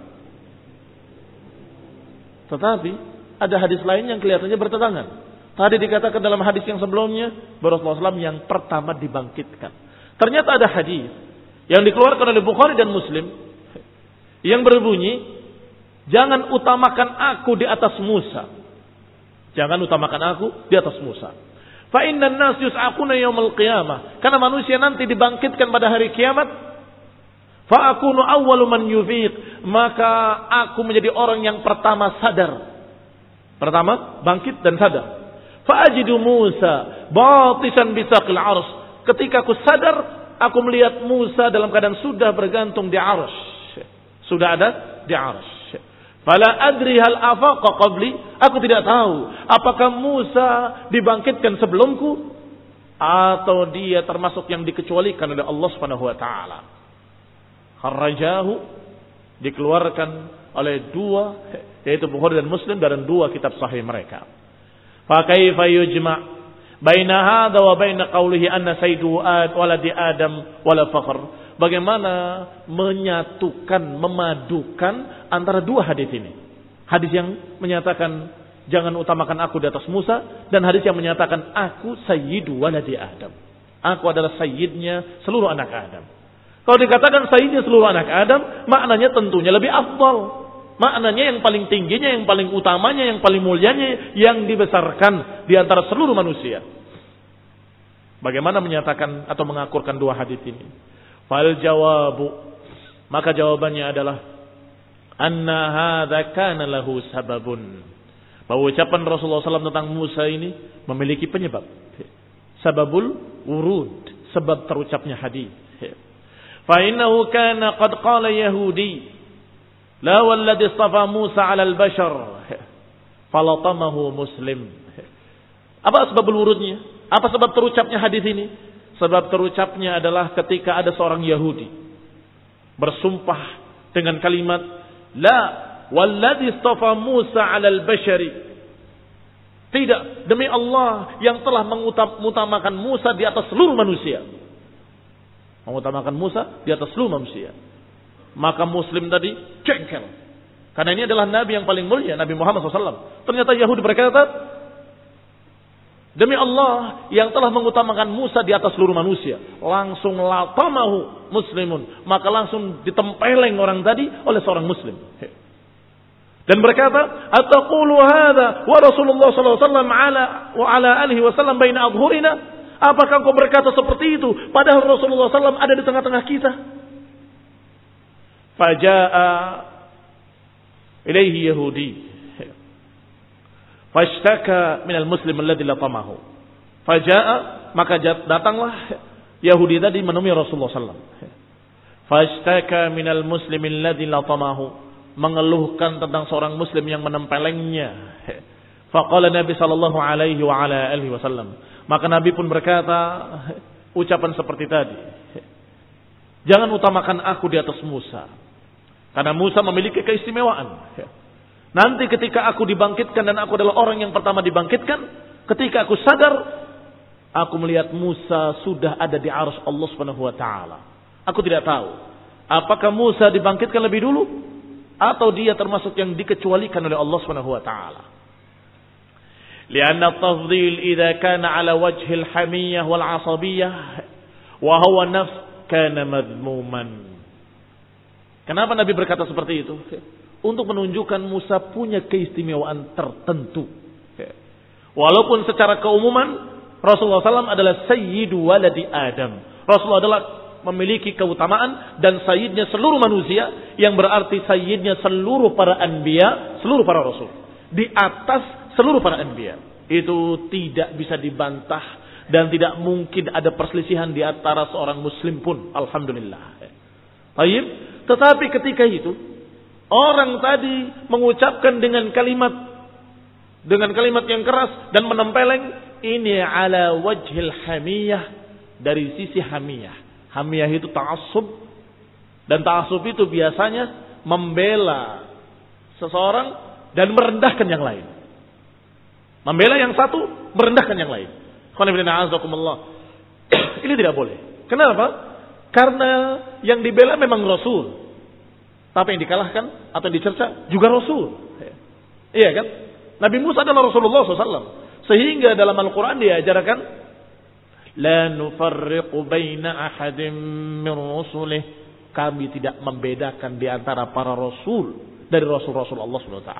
Tetapi ada hadis lain yang kelihatannya bertentangan. Tadi dikatakan dalam hadis yang sebelumnya, Rasulullah SAW yang pertama dibangkitkan. Ternyata ada hadis yang dikeluarkan oleh Bukhari dan Muslim yang berbunyi, jangan utamakan aku di atas Musa. Jangan utamakan aku di atas Musa. Fa innan nas yus'aquna yaumil qiyamah. Karena manusia nanti dibangkitkan pada hari kiamat. Fa akunu awwalu man yufiq. Maka aku menjadi orang yang pertama sadar. Pertama, bangkit dan sadar. Fa ajidu Musa batisan bisaqil ars. Ketika aku sadar, aku melihat Musa dalam keadaan sudah bergantung di ars. Sudah ada di ars. Fala adri hal afaqa qabli. Aku tidak tahu. Apakah Musa dibangkitkan sebelumku. Atau dia termasuk yang dikecualikan oleh Allah subhanahu wa ta'ala. Kharrajahu. Dikeluarkan oleh dua. Yaitu Bukhari dan Muslim. Dan dua kitab sahih mereka. Fakaifa yujma' baina hadha wa baina qawlihi anna sayyidu waladi Adam wala fakhr bagaimana menyatukan, memadukan antara dua hadis ini. Hadis yang menyatakan jangan utamakan aku di atas Musa dan hadis yang menyatakan aku sayyidu waladi Adam. Aku adalah sayyidnya seluruh anak Adam. Kalau dikatakan sayyidnya seluruh anak Adam, maknanya tentunya lebih afdal. Maknanya yang paling tingginya, yang paling utamanya, yang paling mulianya, yang dibesarkan di antara seluruh manusia. Bagaimana menyatakan atau mengakurkan dua hadis ini? Fal jawabu maka jawabannya adalah anna hadza kana lahu sababun. Bahwa ucapan Rasulullah SAW tentang Musa ini memiliki penyebab. Sababul wurud, sebab terucapnya hadis. Fa innahu kana qad qala Yahudi La walladhi istafa Musa 'ala al-bashar falatamahu muslim. Apa sebab wurudnya? Apa sebab terucapnya hadis ini? Sebab terucapnya adalah ketika ada seorang Yahudi bersumpah dengan kalimat la walladhi istafa Musa 'ala al-bashari. Tidak, demi Allah yang telah mengutamakan Musa di atas seluruh manusia. Mengutamakan Musa di atas seluruh manusia. Maka muslim tadi jengkel. Karena ini adalah nabi yang paling mulia, Nabi Muhammad SAW. Ternyata Yahudi berkata, Demi Allah yang telah mengutamakan Musa di atas seluruh manusia. Langsung latamahu muslimun. Maka langsung ditempeleng orang tadi oleh seorang muslim. Dan berkata, Ataqulu hadha wa Rasulullah SAW ala wa ala alihi wasallam baina adhurina. Apakah kau berkata seperti itu? Padahal Rasulullah SAW ada di tengah-tengah kita. Faja'a ilaihi Yahudi. Fashtaka minal muslim alladhi latamahu. Faja'a maka datanglah Yahudi tadi menemui Rasulullah SAW. Fashtaka minal muslim alladhi latamahu. Mengeluhkan tentang seorang muslim yang menempelengnya. Faqala Nabi sallallahu alaihi wa ala alihi wasallam. Maka Nabi pun berkata ucapan seperti tadi. Jangan utamakan aku di atas Musa. Karena Musa memiliki keistimewaan. Nanti ketika aku dibangkitkan dan aku adalah orang yang pertama dibangkitkan, ketika aku sadar, aku melihat Musa sudah ada di arus Allah Subhanahu wa taala. Aku tidak tahu apakah Musa dibangkitkan lebih dulu atau dia termasuk yang dikecualikan oleh Allah Subhanahu wa taala. Lianna tafdhil idza kana ala wajhi al-hamiyah wal 'asabiyyah wa huwa nafs kana madmuman. Kenapa Nabi berkata seperti itu? Untuk menunjukkan Musa punya keistimewaan tertentu. Walaupun secara keumuman Rasulullah SAW adalah sayyidu waladi Adam. Rasulullah adalah memiliki keutamaan dan sayyidnya seluruh manusia yang berarti sayyidnya seluruh para anbiya, seluruh para rasul. Di atas seluruh para anbiya. Itu tidak bisa dibantah dan tidak mungkin ada perselisihan di antara seorang muslim pun. Alhamdulillah. Baik, tetapi ketika itu orang tadi mengucapkan dengan kalimat dengan kalimat yang keras dan menempeleng ini ala wajhil hamiyah dari sisi hamiyah. Hamiyah itu ta'assub dan ta'assub itu biasanya membela seseorang dan merendahkan yang lain. Membela yang satu, merendahkan yang lain. Ini tidak boleh. Kenapa? Karena yang dibela memang Rasul. Tapi yang dikalahkan atau yang dicerca juga Rasul. Iya kan? Nabi Musa adalah Rasulullah SAW. Sehingga dalam Al-Quran diajarkan. La nufarriqu baina ahadim min rusulih. Kami tidak membedakan di antara para Rasul. Dari Rasul-Rasul Allah SWT.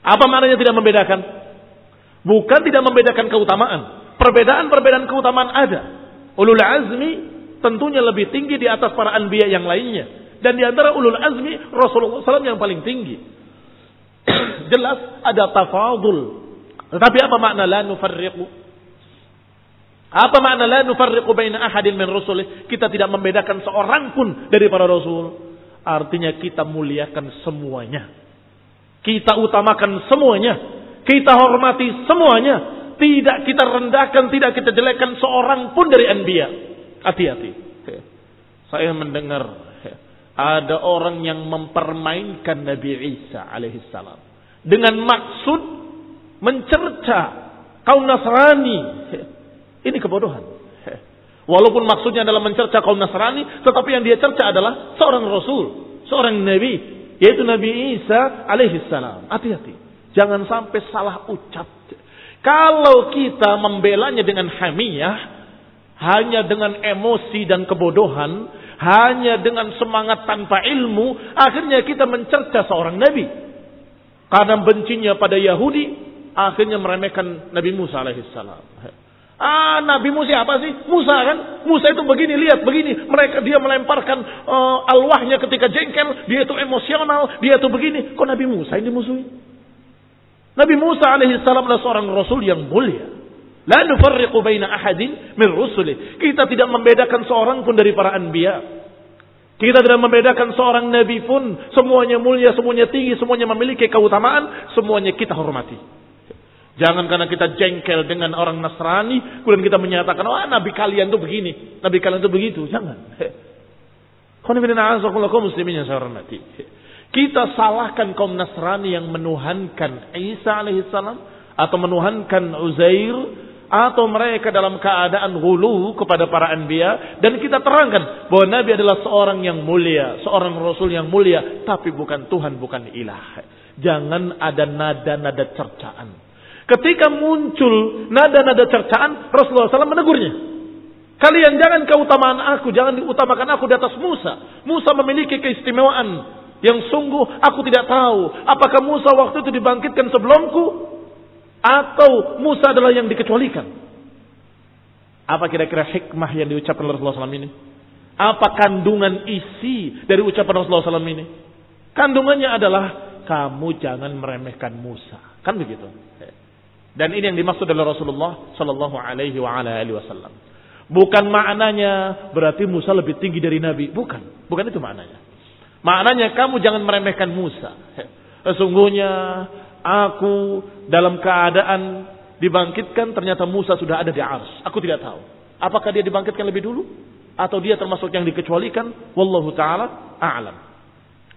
Apa maknanya tidak membedakan? Bukan tidak membedakan keutamaan. Perbedaan-perbedaan keutamaan ada. Ulul azmi tentunya lebih tinggi di atas para anbiya yang lainnya. Dan di antara ulul azmi Rasulullah SAW yang paling tinggi. Jelas ada tafadul. Tetapi apa makna la nufarriqu? Apa makna la nufarriqu baina ahadin min rusulih? Kita tidak membedakan seorang pun dari para rasul. Artinya kita muliakan semuanya. Kita utamakan semuanya. Kita hormati semuanya. Tidak kita rendahkan, tidak kita jelekkan seorang pun dari anbiya. Hati-hati. Saya mendengar ada orang yang mempermainkan Nabi Isa alaihissalam dengan maksud mencerca kaum Nasrani. Ini kebodohan. Walaupun maksudnya adalah mencerca kaum Nasrani, tetapi yang dia cerca adalah seorang Rasul, seorang Nabi, yaitu Nabi Isa alaihissalam. Hati-hati. Jangan sampai salah ucap. Kalau kita membelanya dengan hamiyah, hanya dengan emosi dan kebodohan, hanya dengan semangat tanpa ilmu, akhirnya kita mencerca seorang nabi. Karena bencinya pada Yahudi, akhirnya meremehkan Nabi Musa alaihissalam. Ah, Nabi Musa apa sih? Musa kan? Musa itu begini, lihat begini. Mereka dia melemparkan uh, alwahnya ketika jengkel, dia itu emosional, dia itu begini. Kok Nabi Musa ini musuhi? Nabi Musa alaihissalam adalah seorang rasul yang mulia. La nufarriqu baina ahadin min rusuli. Kita tidak membedakan seorang pun dari para anbiya. Kita tidak membedakan seorang nabi pun semuanya mulia, semuanya tinggi, semuanya memiliki keutamaan, semuanya kita hormati. Jangan karena kita jengkel dengan orang Nasrani, kemudian kita menyatakan, oh nabi kalian tuh begini, nabi kalian tuh begitu. Jangan. muslimin yang saya hormati. Kita salahkan kaum Nasrani yang menuhankan Isa alaihissalam atau menuhankan Uzair atau mereka dalam keadaan hulu kepada para anbiya dan kita terangkan bahwa nabi adalah seorang yang mulia, seorang rasul yang mulia tapi bukan Tuhan, bukan ilah. Jangan ada nada-nada cercaan. Ketika muncul nada-nada cercaan, Rasulullah SAW menegurnya. Kalian jangan keutamaan aku, jangan diutamakan aku di atas Musa. Musa memiliki keistimewaan yang sungguh aku tidak tahu apakah Musa waktu itu dibangkitkan sebelumku atau Musa adalah yang dikecualikan. Apa kira-kira hikmah yang diucapkan Rasulullah SAW ini? Apa kandungan isi dari ucapan Rasulullah SAW ini? Kandungannya adalah kamu jangan meremehkan Musa. Kan begitu. Dan ini yang dimaksud oleh Rasulullah Sallallahu Alaihi Wasallam. Bukan maknanya berarti Musa lebih tinggi dari Nabi. Bukan. Bukan itu maknanya. Maknanya kamu jangan meremehkan Musa. Sesungguhnya aku dalam keadaan dibangkitkan ternyata Musa sudah ada di ars. Aku tidak tahu. Apakah dia dibangkitkan lebih dulu? Atau dia termasuk yang dikecualikan? Wallahu ta'ala a'lam.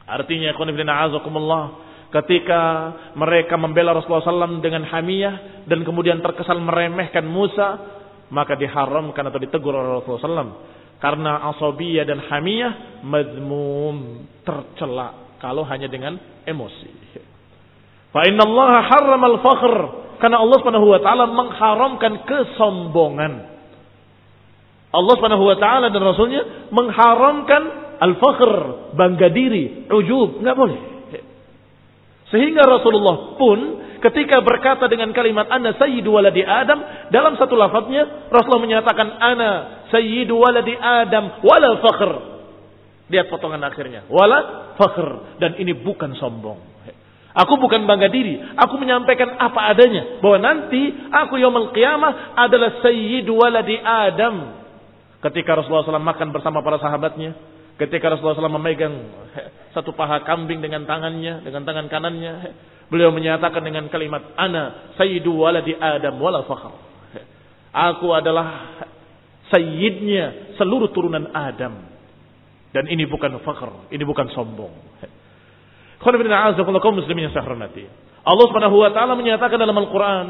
Artinya, ketika mereka membela Rasulullah SAW dengan hamiyah dan kemudian terkesan meremehkan Musa, maka diharamkan atau ditegur oleh Rasulullah SAW karena asabiyah dan hamiyah mazmum tercela kalau hanya dengan emosi. Fa Allah harram al-fakhr karena Allah Subhanahu wa taala mengharamkan kesombongan. Allah Subhanahu wa taala dan rasulnya mengharamkan al-fakhr, bangga diri, ujub, enggak boleh. Sehingga Rasulullah pun ketika berkata dengan kalimat ana sayyidu waladi Adam dalam satu lafadznya Rasulullah menyatakan ana sayyidu waladi Adam wala fakhr. Lihat potongan akhirnya. Wala fakhr. Dan ini bukan sombong. Aku bukan bangga diri. Aku menyampaikan apa adanya. Bahwa nanti aku yaumul qiyamah adalah sayyidu waladi Adam. Ketika Rasulullah SAW makan bersama para sahabatnya. Ketika Rasulullah SAW memegang satu paha kambing dengan tangannya, dengan tangan kanannya. Beliau menyatakan dengan kalimat, Ana sayyidu waladi Adam wala fakhr. Aku adalah sayyidnya seluruh turunan Adam. Dan ini bukan fakhr, ini bukan sombong. Muslimin yang saya hormati. Allah Subhanahu wa taala menyatakan dalam Al-Qur'an,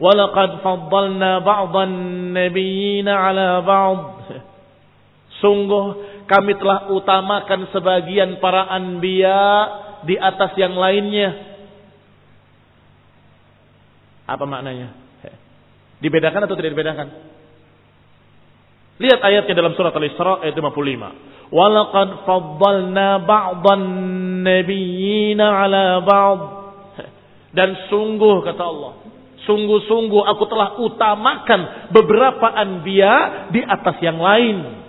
"Walaqad faddalna ba'dhan nabiyyin 'ala ba'd." Sungguh kami telah utamakan sebagian para anbiya di atas yang lainnya. Apa maknanya? Dibedakan atau tidak dibedakan? Lihat ayatnya dalam surat Al-Isra ayat 55. Walaqad faddalna ba'dhan nabiyyina 'ala ba'd. Dan sungguh kata Allah, sungguh-sungguh aku telah utamakan beberapa anbiya di atas yang lain.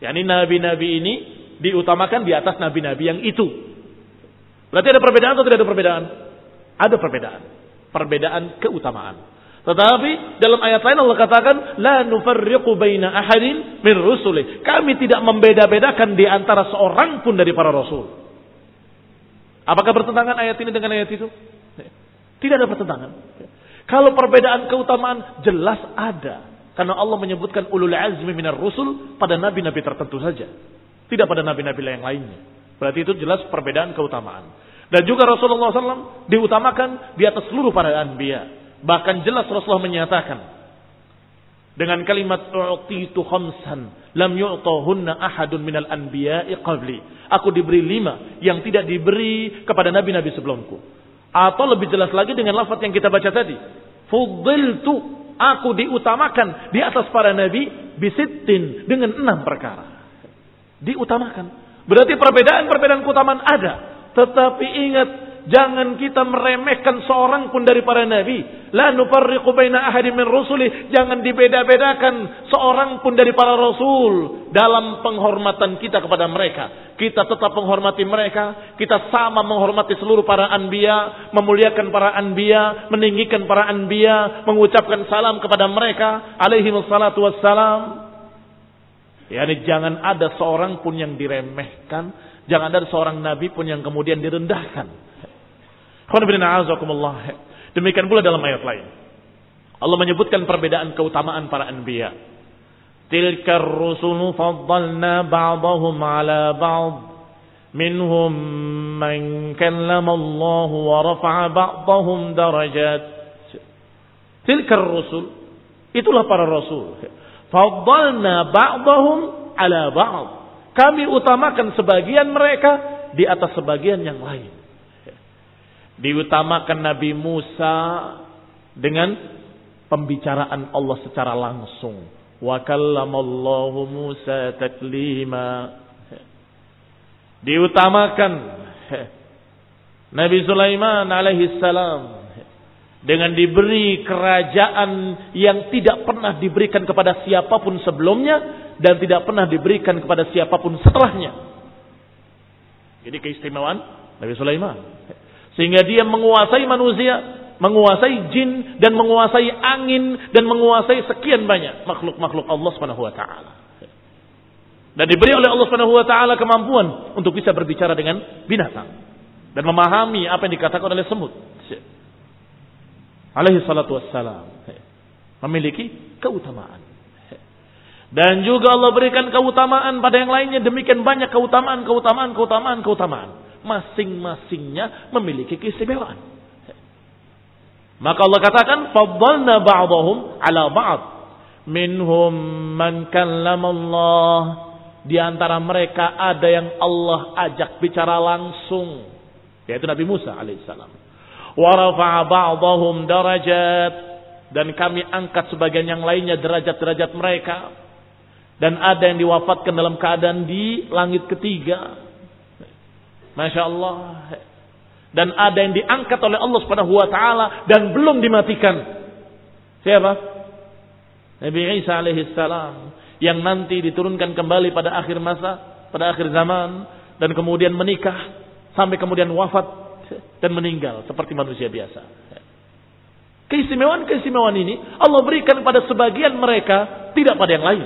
Yani nabi-nabi ini diutamakan di atas nabi-nabi yang itu. Berarti ada perbedaan atau tidak ada perbedaan? Ada perbedaan. Perbedaan keutamaan. Tetapi dalam ayat lain Allah katakan la nufarriqu baina ahadin min rusuli. Kami tidak membeda-bedakan di antara seorang pun dari para rasul. Apakah bertentangan ayat ini dengan ayat itu? Tidak ada pertentangan. Kalau perbedaan keutamaan jelas ada. Karena Allah menyebutkan ulul azmi minar rusul pada nabi-nabi tertentu saja. Tidak pada nabi-nabi yang lainnya. Berarti itu jelas perbedaan keutamaan. Dan juga Rasulullah SAW diutamakan di atas seluruh para anbiya. Bahkan jelas Rasulullah menyatakan dengan kalimat u'titu khamsan lam yu'tahunna ahadun minal anbiya'i qabli. Aku diberi lima yang tidak diberi kepada nabi-nabi sebelumku. Atau lebih jelas lagi dengan lafaz yang kita baca tadi. Fuddiltu aku diutamakan di atas para nabi bisittin dengan enam perkara. Diutamakan. Berarti perbedaan-perbedaan keutamaan ada. Tetapi ingat Jangan kita meremehkan seorang pun dari para nabi. La nufarriqu baina ahadin min rusuli. Jangan dibeda-bedakan seorang pun dari para rasul dalam penghormatan kita kepada mereka. Kita tetap menghormati mereka, kita sama menghormati seluruh para anbiya, memuliakan para anbiya, meninggikan para anbiya, mengucapkan salam kepada mereka alaihi wassalatu wassalam. Yani jangan ada seorang pun yang diremehkan, jangan ada seorang nabi pun yang kemudian direndahkan. Demikian pula dalam ayat lain. Allah menyebutkan perbedaan keutamaan para anbiya. Tilkar rusulu faddalna ba'dahum ala ba'd. Minhum man kallama Allah wa rafa'a ba'dahum darajat. Tilkar rusul. Itulah para rasul. Faddalna ba'dahum ala ba'd. Kami utamakan sebagian mereka di atas sebagian yang lain. Diutamakan Nabi Musa dengan pembicaraan Allah secara langsung. Wa kallamallahu Musa taklima. Diutamakan Nabi Sulaiman alaihi salam dengan diberi kerajaan yang tidak pernah diberikan kepada siapa pun sebelumnya dan tidak pernah diberikan kepada siapa pun setelahnya. Jadi keistimewaan Nabi Sulaiman. Sehingga dia menguasai manusia, menguasai jin dan menguasai angin dan menguasai sekian banyak makhluk-makhluk Allah taala. Dan diberi oleh Allah taala kemampuan untuk bisa berbicara dengan binatang dan memahami apa yang dikatakan oleh semut alaihi salatu wassalam memiliki keutamaan. Dan juga Allah berikan keutamaan pada yang lainnya demikian banyak keutamaan, keutamaan, keutamaan, keutamaan. Masing-masingnya memiliki keistimewaan. Maka Allah katakan faddalna ba'dahum ala ba'd. Minhum man Allah. Di antara mereka ada yang Allah ajak bicara langsung. Yaitu Nabi Musa alaihissalam wa ba'dahum darajat dan kami angkat sebagian yang lainnya derajat-derajat mereka dan ada yang diwafatkan dalam keadaan di langit ketiga Masya Allah dan ada yang diangkat oleh Allah Subhanahu wa taala dan belum dimatikan. Siapa? Nabi Isa alaihi salam. Yang nanti diturunkan kembali pada akhir masa pada akhir zaman. Dan kemudian menikah. Sampai kemudian wafat dan meninggal. Seperti manusia biasa. Keistimewaan-keistimewaan ini Allah berikan pada sebagian mereka, tidak pada yang lain.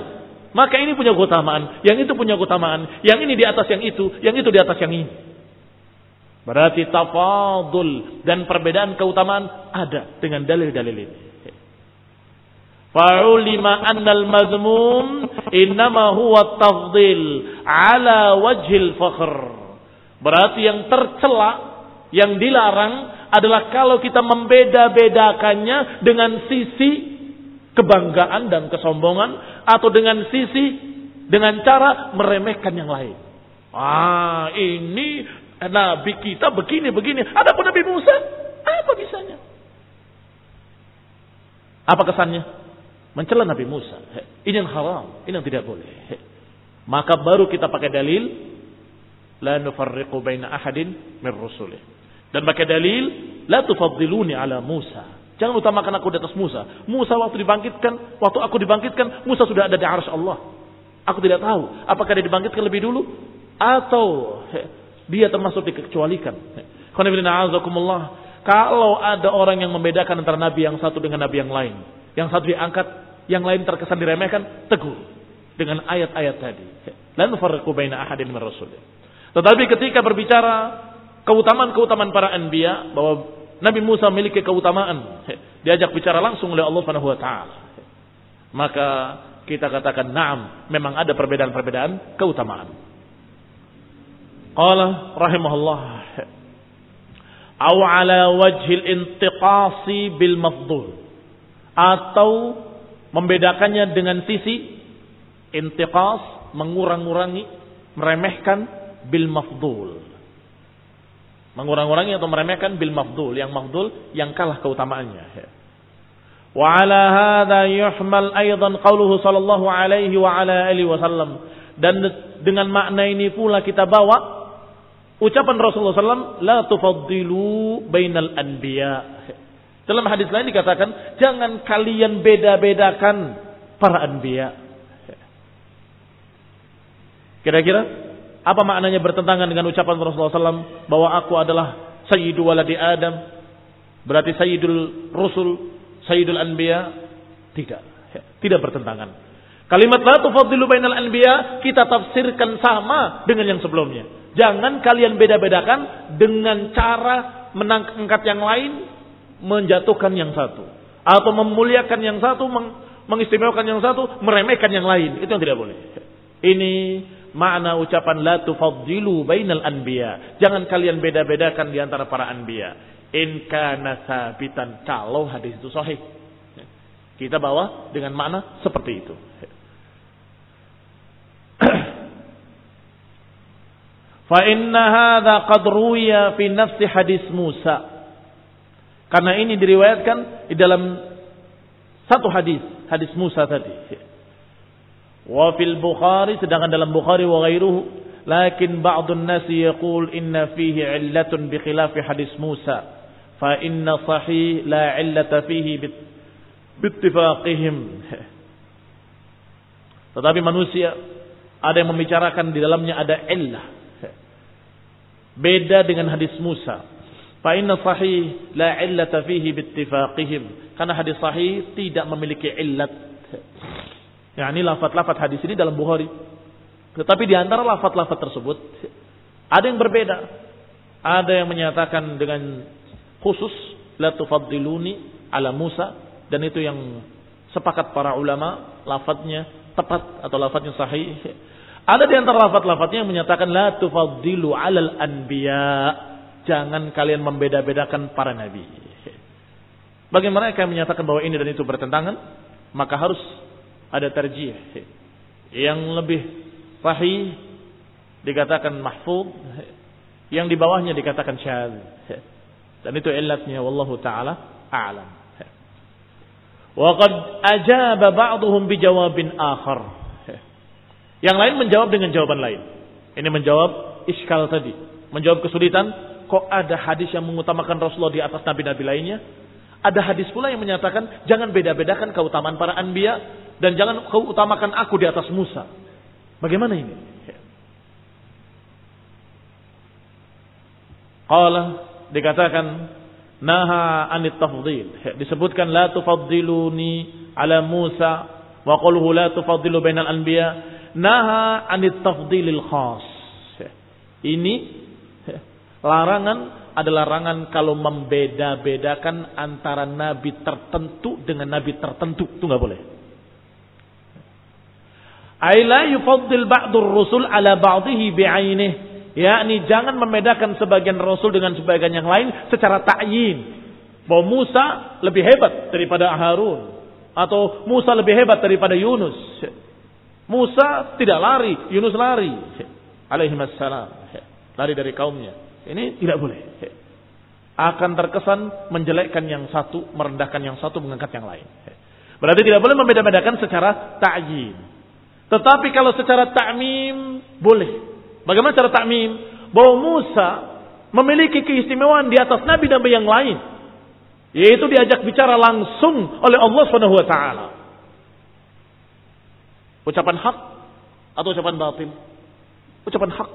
Maka ini punya keutamaan, yang itu punya keutamaan, yang ini di atas yang itu, yang itu di atas yang ini. Berarti tafadul dan perbedaan keutamaan ada dengan dalil-dalil ini. Fa'ulima annal mazmum innama huwa tafdil ala wajhil fakhr. Berarti yang tercela yang dilarang adalah kalau kita membeda-bedakannya dengan sisi kebanggaan dan kesombongan atau dengan sisi dengan cara meremehkan yang lain. Ah, ini nabi kita begini begini. Ada pun Nabi Musa, apa bisanya? Apa kesannya? Mencela Nabi Musa. Ini yang haram, ini yang tidak boleh. Maka baru kita pakai dalil la nufarriqu baina ahadin min rusulih. Dan pakai dalil, la tufaddiluni ala Musa. Jangan utamakan aku di atas Musa. Musa waktu dibangkitkan, waktu aku dibangkitkan, Musa sudah ada di arsy Allah. Aku tidak tahu apakah dia dibangkitkan lebih dulu atau dia termasuk dikecualikan. Kalau ada orang yang membedakan antara nabi yang satu dengan nabi yang lain, yang satu diangkat, yang lain terkesan diremehkan, teguh dengan ayat-ayat tadi. Lan nufarriqu baina ahadin min Tetapi ketika berbicara keutamaan-keutamaan para anbiya bahwa Nabi Musa memiliki keutamaan diajak bicara langsung oleh Allah Subhanahu wa taala. Maka kita katakan na'am, memang ada perbedaan-perbedaan keutamaan. Qala rahimahullah aw ala wajhil intiqasi bil mafdul atau membedakannya dengan sisi intiqas mengurang-urangi meremehkan bil mafdul Mengurang-urangi atau meremehkan bil mafdul. Yang mafdul yang kalah keutamaannya. Wa ala hadha yuhmal aydan qawluhu sallallahu alaihi wa ala alihi wasallam. Dan dengan makna ini pula kita bawa ucapan Rasulullah SAW, la tufaddilu bainal anbiya. Dalam hadis lain dikatakan, jangan kalian beda-bedakan para anbiya. Kira-kira apa maknanya bertentangan dengan ucapan Rasulullah SAW bahwa aku adalah Sayyidu waladi Adam? Berarti Sayyidul Rusul, Sayyidul Anbiya? Tidak. Tidak bertentangan. Kalimat la tufaddilu bainal anbiya kita tafsirkan sama dengan yang sebelumnya. Jangan kalian beda-bedakan dengan cara mengangkat yang lain, menjatuhkan yang satu. Atau memuliakan yang satu, mengistimewakan yang satu, meremehkan yang lain. Itu yang tidak boleh. Ini makna ucapan la tufaddilu bainal anbiya. Jangan kalian beda-bedakan di antara para anbiya. In kana sabitan kalau hadis itu sahih. Kita bawa dengan makna seperti itu. Fa inna hadza qad ruwiya fi nafsi hadis Musa. Karena ini diriwayatkan di dalam satu hadis, hadis Musa tadi. Wa fil Bukhari sedangkan dalam Bukhari wa ghairuhu lakin ba'dun nasi yaqul inna fihi illatun bi khilafi hadis Musa fa inna sahih la illata fihi bittifaqihim tetapi manusia ada yang membicarakan di dalamnya ada illah Beda dengan hadis Musa. Fa inna sahih la illata fihi bittifaqihim. Karena hadis sahih tidak memiliki illat. Ya, ini lafat-lafat hadis ini dalam Bukhari. Tetapi di antara lafat-lafat tersebut ada yang berbeda. Ada yang menyatakan dengan khusus la tufaddiluni ala Musa dan itu yang sepakat para ulama lafadznya tepat atau lafadznya sahih. Ada di antara lafaz-lafaznya yang menyatakan la tufaddilu 'alal anbiya. Jangan kalian membeda-bedakan para nabi. Bagi mereka yang menyatakan bahwa ini dan itu bertentangan, maka harus ada terjih. Yang lebih sahih dikatakan mahfud, yang di bawahnya dikatakan syadz. Dan itu illatnya wallahu taala a'lam. Wa qad ajaba ba'dhum bijawabin akhar. Yang lain menjawab dengan jawaban lain. Ini menjawab iskal tadi. Menjawab kesulitan. Kok ada hadis yang mengutamakan Rasulullah di atas nabi-nabi lainnya? Ada hadis pula yang menyatakan jangan beda-bedakan keutamaan para anbiya dan jangan kau utamakan aku di atas Musa. Bagaimana ini? Qala dikatakan naha anit tafdil. Disebutkan la tufaddiluni ala Musa wa qulhu la tufaddilu bainal anbiya naha anit tafdilil khas. Ini larangan adalah larangan kalau membeda-bedakan antara nabi tertentu dengan nabi tertentu. Itu nggak boleh. Aila yufaddil ba'dur rusul ala ba'dihi bi'ainih. Yakni jangan membedakan sebagian rasul dengan sebagian yang lain secara ta'yin. Bahwa Musa lebih hebat daripada Harun. Atau Musa lebih hebat daripada Yunus. Musa tidak lari, Yunus lari. Alaihi wassalam. Lari dari kaumnya. Ini tidak boleh. Akan terkesan menjelekkan yang satu, merendahkan yang satu, mengangkat yang lain. Berarti tidak boleh membeda-bedakan secara ta'yin. Tetapi kalau secara ta'mim, boleh. Bagaimana cara ta'mim? Bahwa Musa memiliki keistimewaan di atas nabi-nabi yang lain. Yaitu diajak bicara langsung oleh Allah taala. Ucapan hak atau ucapan batil? Ucapan hak.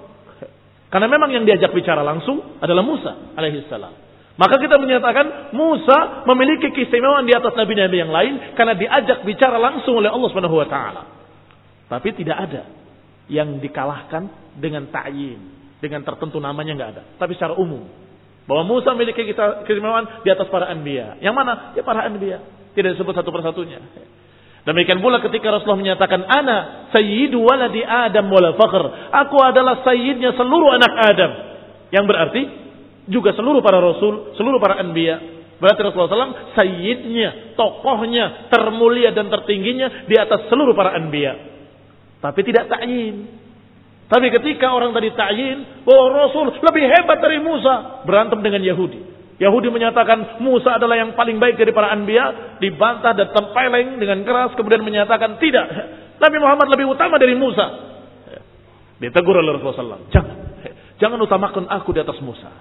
Karena memang yang diajak bicara langsung adalah Musa alaihissalam. Maka kita menyatakan Musa memiliki keistimewaan di atas nabi-nabi yang lain karena diajak bicara langsung oleh Allah Subhanahu wa taala. Tapi tidak ada yang dikalahkan dengan ta'yin, dengan tertentu namanya nggak ada. Tapi secara umum bahwa Musa memiliki keistimewaan di atas para anbiya. Yang mana? Ya para anbiya. Tidak disebut satu persatunya. Demikian pula ketika Rasulullah menyatakan ana sayyidu waladi Adam wala fakhr. Aku adalah sayyidnya seluruh anak Adam. Yang berarti juga seluruh para rasul, seluruh para anbiya. Berarti Rasulullah SAW sayyidnya, tokohnya, termulia dan tertingginya di atas seluruh para anbiya. Tapi tidak ta'yin. Tapi ketika orang tadi ta'yin, bahwa Rasul lebih hebat dari Musa, berantem dengan Yahudi. Yahudi menyatakan Musa adalah yang paling baik dari para anbiya, dibantah dan tempeleng dengan keras, kemudian menyatakan tidak. Nabi Muhammad lebih utama dari Musa. Ditegur oleh Rasulullah. Jangan, jangan utamakan aku di atas Musa.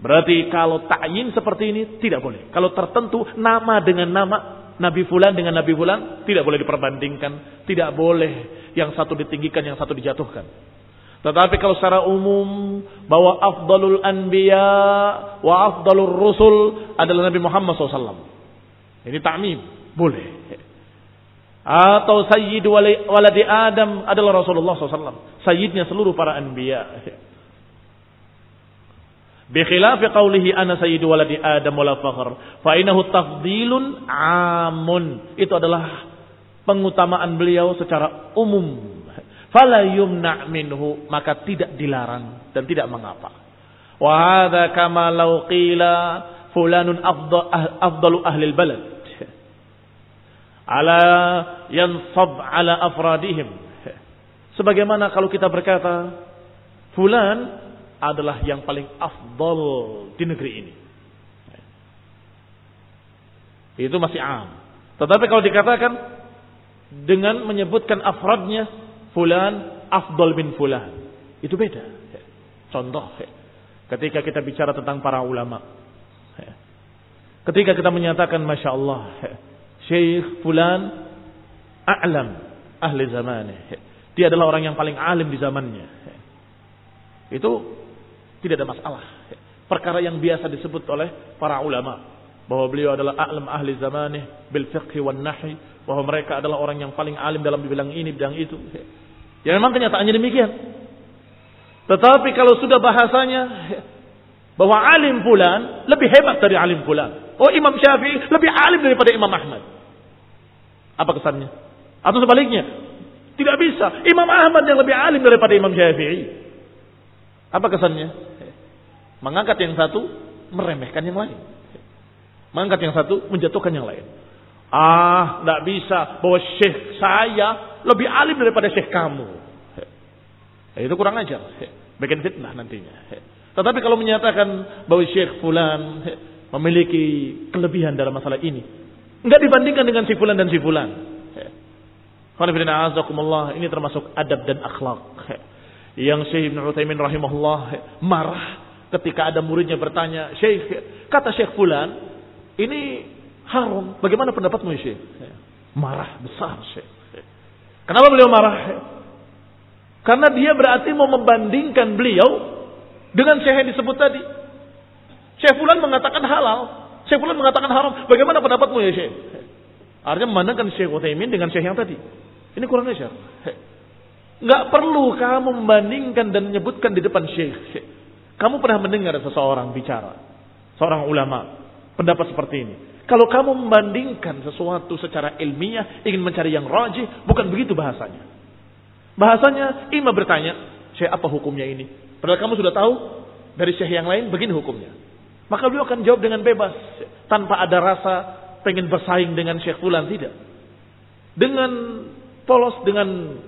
Berarti kalau ta'yin seperti ini tidak boleh. Kalau tertentu nama dengan nama, Nabi Fulan dengan Nabi Fulan tidak boleh diperbandingkan. Tidak boleh yang satu ditinggikan, yang satu dijatuhkan. Tetapi kalau secara umum bahwa afdalul anbiya wa afdalur rusul adalah Nabi Muhammad SAW. Ini ta'mim. Boleh. Atau sayyid waladi Adam adalah Rasulullah SAW. Sayyidnya seluruh para anbiya. Bikhilafi qawlihi ana sayyidu waladi Adam wala fakhr. Fa inahu amun. Itu adalah pengutamaan beliau secara umum. Fala yumna minhu. Maka tidak dilarang dan tidak mengapa. Wa hadha kama law qila fulanun afdalu ahli balad ala yansab ala afradihim. Sebagaimana kalau kita berkata fulan adalah yang paling afdal di negeri ini. Itu masih am. Tetapi kalau dikatakan dengan menyebutkan afradnya fulan afdal bin fulan, itu beda. Contoh ketika kita bicara tentang para ulama. Ketika kita menyatakan Masya Allah Syekh Fulan a'lam ahli zamannya. Dia adalah orang yang paling alim di zamannya. Itu tidak ada masalah. Perkara yang biasa disebut oleh para ulama. Bahwa beliau adalah a'lam ahli zamannya bil fiqhi wan nahi. Bahwa mereka adalah orang yang paling alim dalam bidang ini, bidang itu. Ya memang kenyataannya demikian. Tetapi kalau sudah bahasanya bahwa alim fulan lebih hebat dari alim fulan. Oh Imam Syafi'i lebih alim daripada Imam Ahmad. Apa kesannya? Atau sebaliknya? Tidak bisa. Imam Ahmad yang lebih alim daripada Imam Syafi'i. Apa kesannya? Mengangkat yang satu, meremehkan yang lain. Mengangkat yang satu, menjatuhkan yang lain. Ah, tidak bisa bahwa syekh saya lebih alim daripada syekh kamu. Itu kurang ajar. Bikin fitnah nantinya. Tetapi kalau menyatakan bahwa syekh fulan memiliki kelebihan dalam masalah ini, Enggak dibandingkan dengan si fulan dan si fulan. Ini termasuk adab dan akhlak. Yang Syekh Ibn Uthaymin rahimahullah marah ketika ada muridnya bertanya, Syekh, kata Syekh fulan, ini haram. Bagaimana pendapatmu Syekh? Marah besar Syekh. Kenapa beliau marah? Karena dia berarti mau membandingkan beliau dengan Syekh yang disebut tadi. Syekh fulan mengatakan halal, Syekh Fulan mengatakan haram. Bagaimana pendapatmu ya Syekh? Artinya memandangkan Syekh Uthaymin dengan Syekh yang tadi. Ini kurang ajar. Enggak perlu kamu membandingkan dan menyebutkan di depan Syekh. Kamu pernah mendengar seseorang bicara. Seorang ulama. Pendapat seperti ini. Kalau kamu membandingkan sesuatu secara ilmiah, ingin mencari yang rajih, bukan begitu bahasanya. Bahasanya, imam bertanya, Syekh apa hukumnya ini? Padahal kamu sudah tahu dari Syekh yang lain, begini hukumnya. Maka beliau akan jawab dengan bebas. Tanpa ada rasa pengen bersaing dengan Syekh Fulan. Tidak. Dengan polos, dengan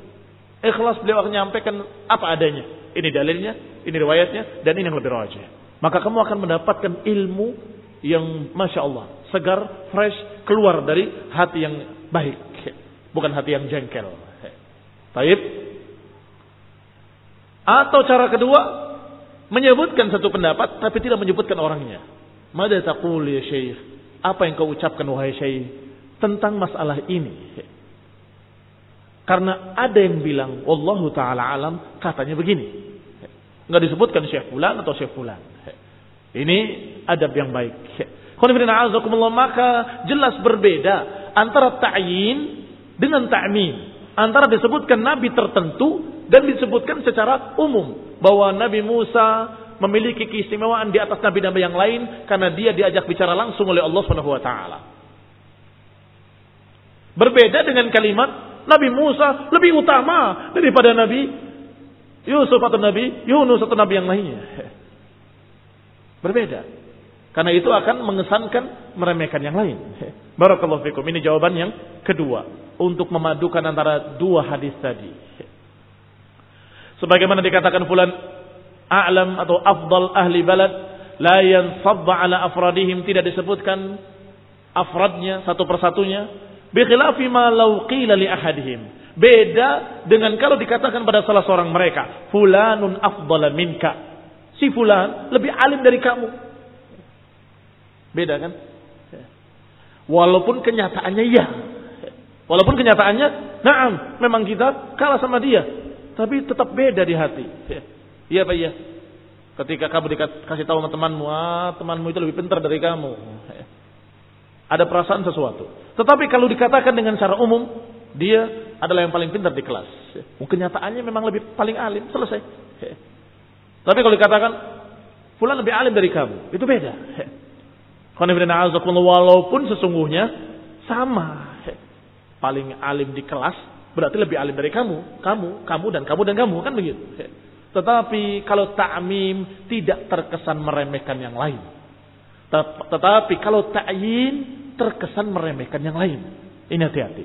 ikhlas beliau akan menyampaikan apa adanya. Ini dalilnya, ini riwayatnya, dan ini yang lebih rajih. Maka kamu akan mendapatkan ilmu yang Masya Allah. Segar, fresh, keluar dari hati yang baik. Bukan hati yang jengkel. Taib. Atau cara kedua, menyebutkan satu pendapat tapi tidak menyebutkan orangnya. Mada ya syekh? Apa yang kau ucapkan wahai syekh tentang masalah ini? Karena ada yang bilang wallahu taala alam katanya begini. Enggak disebutkan syekh fulan atau syekh fulan. Ini adab yang baik. Maka jelas berbeda antara ta'yin dengan ta'min. Antara disebutkan nabi tertentu dan disebutkan secara umum bahwa Nabi Musa memiliki keistimewaan di atas nabi-nabi yang lain karena dia diajak bicara langsung oleh Allah taala. Berbeda dengan kalimat Nabi Musa lebih utama daripada Nabi Yusuf atau Nabi Yunus atau Nabi yang lainnya. Berbeda. Karena itu akan mengesankan meremehkan yang lain. Barakallahu fikum. Ini jawaban yang kedua. Untuk memadukan antara dua hadis tadi. Sebagaimana dikatakan fulan a'lam atau afdal ahli balad la yansabba ala afradihim tidak disebutkan afradnya satu persatunya bi khilafi ma law qila li ahadihim beda dengan kalau dikatakan pada salah seorang mereka fulanun afdal minka si fulan lebih alim dari kamu beda kan walaupun kenyataannya iya walaupun kenyataannya naam memang kita kalah sama dia tapi tetap beda di hati. Iya Pak iya. Ketika kamu dikasih tahu sama temanmu, ah temanmu itu lebih pintar dari kamu. Ada perasaan sesuatu. Tetapi kalau dikatakan dengan cara umum, Dia adalah yang paling pintar di kelas. Mungkin nyataannya memang lebih paling alim, selesai. Tapi kalau dikatakan fulan lebih alim dari kamu, itu beda. Walaupun sesungguhnya sama. Paling alim di kelas berarti lebih alim dari kamu, kamu, kamu dan kamu dan kamu kan begitu. Tetapi kalau ta'mim tidak terkesan meremehkan yang lain. Tetapi kalau ta'yin terkesan meremehkan yang lain. Ini hati-hati.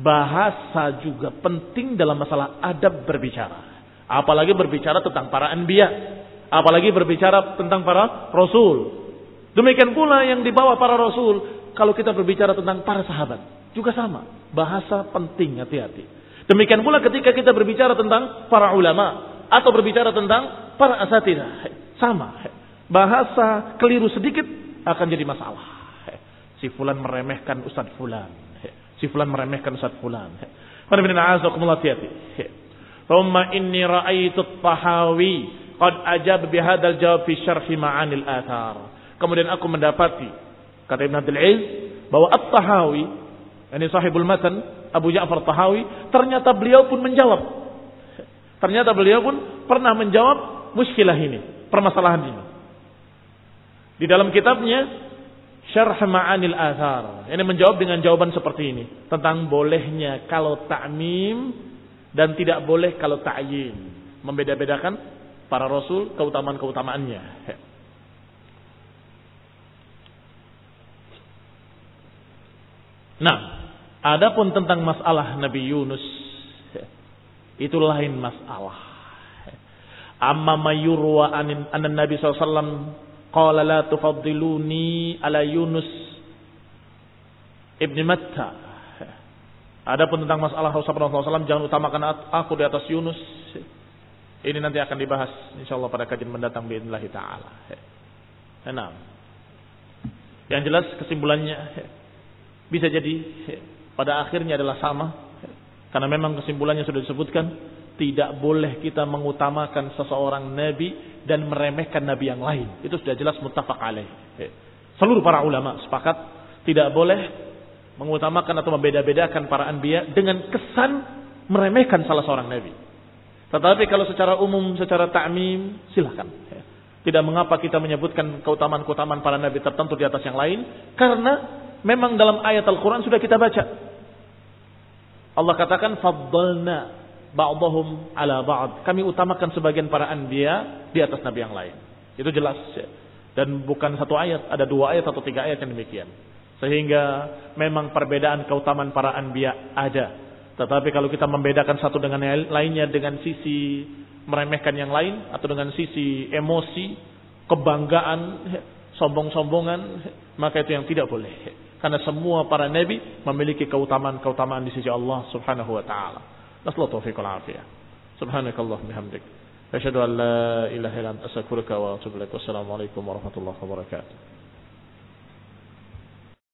Bahasa juga penting dalam masalah adab berbicara. Apalagi berbicara tentang para anbiya. Apalagi berbicara tentang para rasul. Demikian pula yang dibawa para rasul. Kalau kita berbicara tentang para sahabat. Juga sama. Bahasa penting hati-hati. Demikian pula ketika kita berbicara tentang para ulama. Atau berbicara tentang para asatidah. Sama. Bahasa keliru sedikit akan jadi masalah. Si fulan meremehkan Ustadz fulan. Si fulan meremehkan Ustadz fulan. Hati-hati. Thumma inni ra'aitu tahawi qad ajab bihadzal jawab fi syarhi ma'anil athar. Kemudian aku mendapati kata Ibn Abdul Aziz bahwa At-Tahawi ini sahibul matan Abu Ja'far Tahawi ternyata beliau pun menjawab. Ternyata beliau pun pernah menjawab muskilah ini, permasalahan ini. Di dalam kitabnya Syarh Ma'anil Athar. Ini menjawab dengan jawaban seperti ini. Tentang bolehnya kalau ta'mim dan tidak boleh kalau ta'yin. Membeda-bedakan para rasul keutamaan-keutamaannya. Nah, adapun tentang masalah Nabi Yunus itu lain masalah. Amma mayurwa anin anan Nabi SAW qala la tufaddiluni ala Yunus ibn Matta Adapun tentang masalah Rasulullah SAW jangan utamakan aku di atas Yunus. Ini nanti akan dibahas insyaallah pada kajian mendatang biidznillah taala. Enam. Yang jelas kesimpulannya bisa jadi pada akhirnya adalah sama karena memang kesimpulannya sudah disebutkan tidak boleh kita mengutamakan seseorang nabi dan meremehkan nabi yang lain. Itu sudah jelas muttafaq alaih. Seluruh para ulama sepakat tidak boleh mengutamakan atau membeda-bedakan para anbiya dengan kesan meremehkan salah seorang nabi. Tetapi kalau secara umum, secara ta'mim, silahkan. Tidak mengapa kita menyebutkan keutamaan-keutamaan para nabi tertentu di atas yang lain. Karena memang dalam ayat Al-Quran sudah kita baca. Allah katakan, Faddalna ba'dahum ala ba'd. Kami utamakan sebagian para anbiya di atas nabi yang lain. Itu jelas. Dan bukan satu ayat, ada dua ayat atau tiga ayat yang demikian. Sehingga memang perbedaan keutamaan para anbiya ada. Tetapi kalau kita membedakan satu dengan lainnya dengan sisi meremehkan yang lain atau dengan sisi emosi, kebanggaan, sombong-sombongan, maka itu yang tidak boleh. Karena semua para nabi memiliki keutamaan-keutamaan di sisi Allah Subhanahu wa taala. Nasallahu taufiq wal afiyah. Subhanakallah bihamdik. Asyhadu an la ilaha illa anta wa atubu. Wassalamualaikum warahmatullahi wabarakatuh.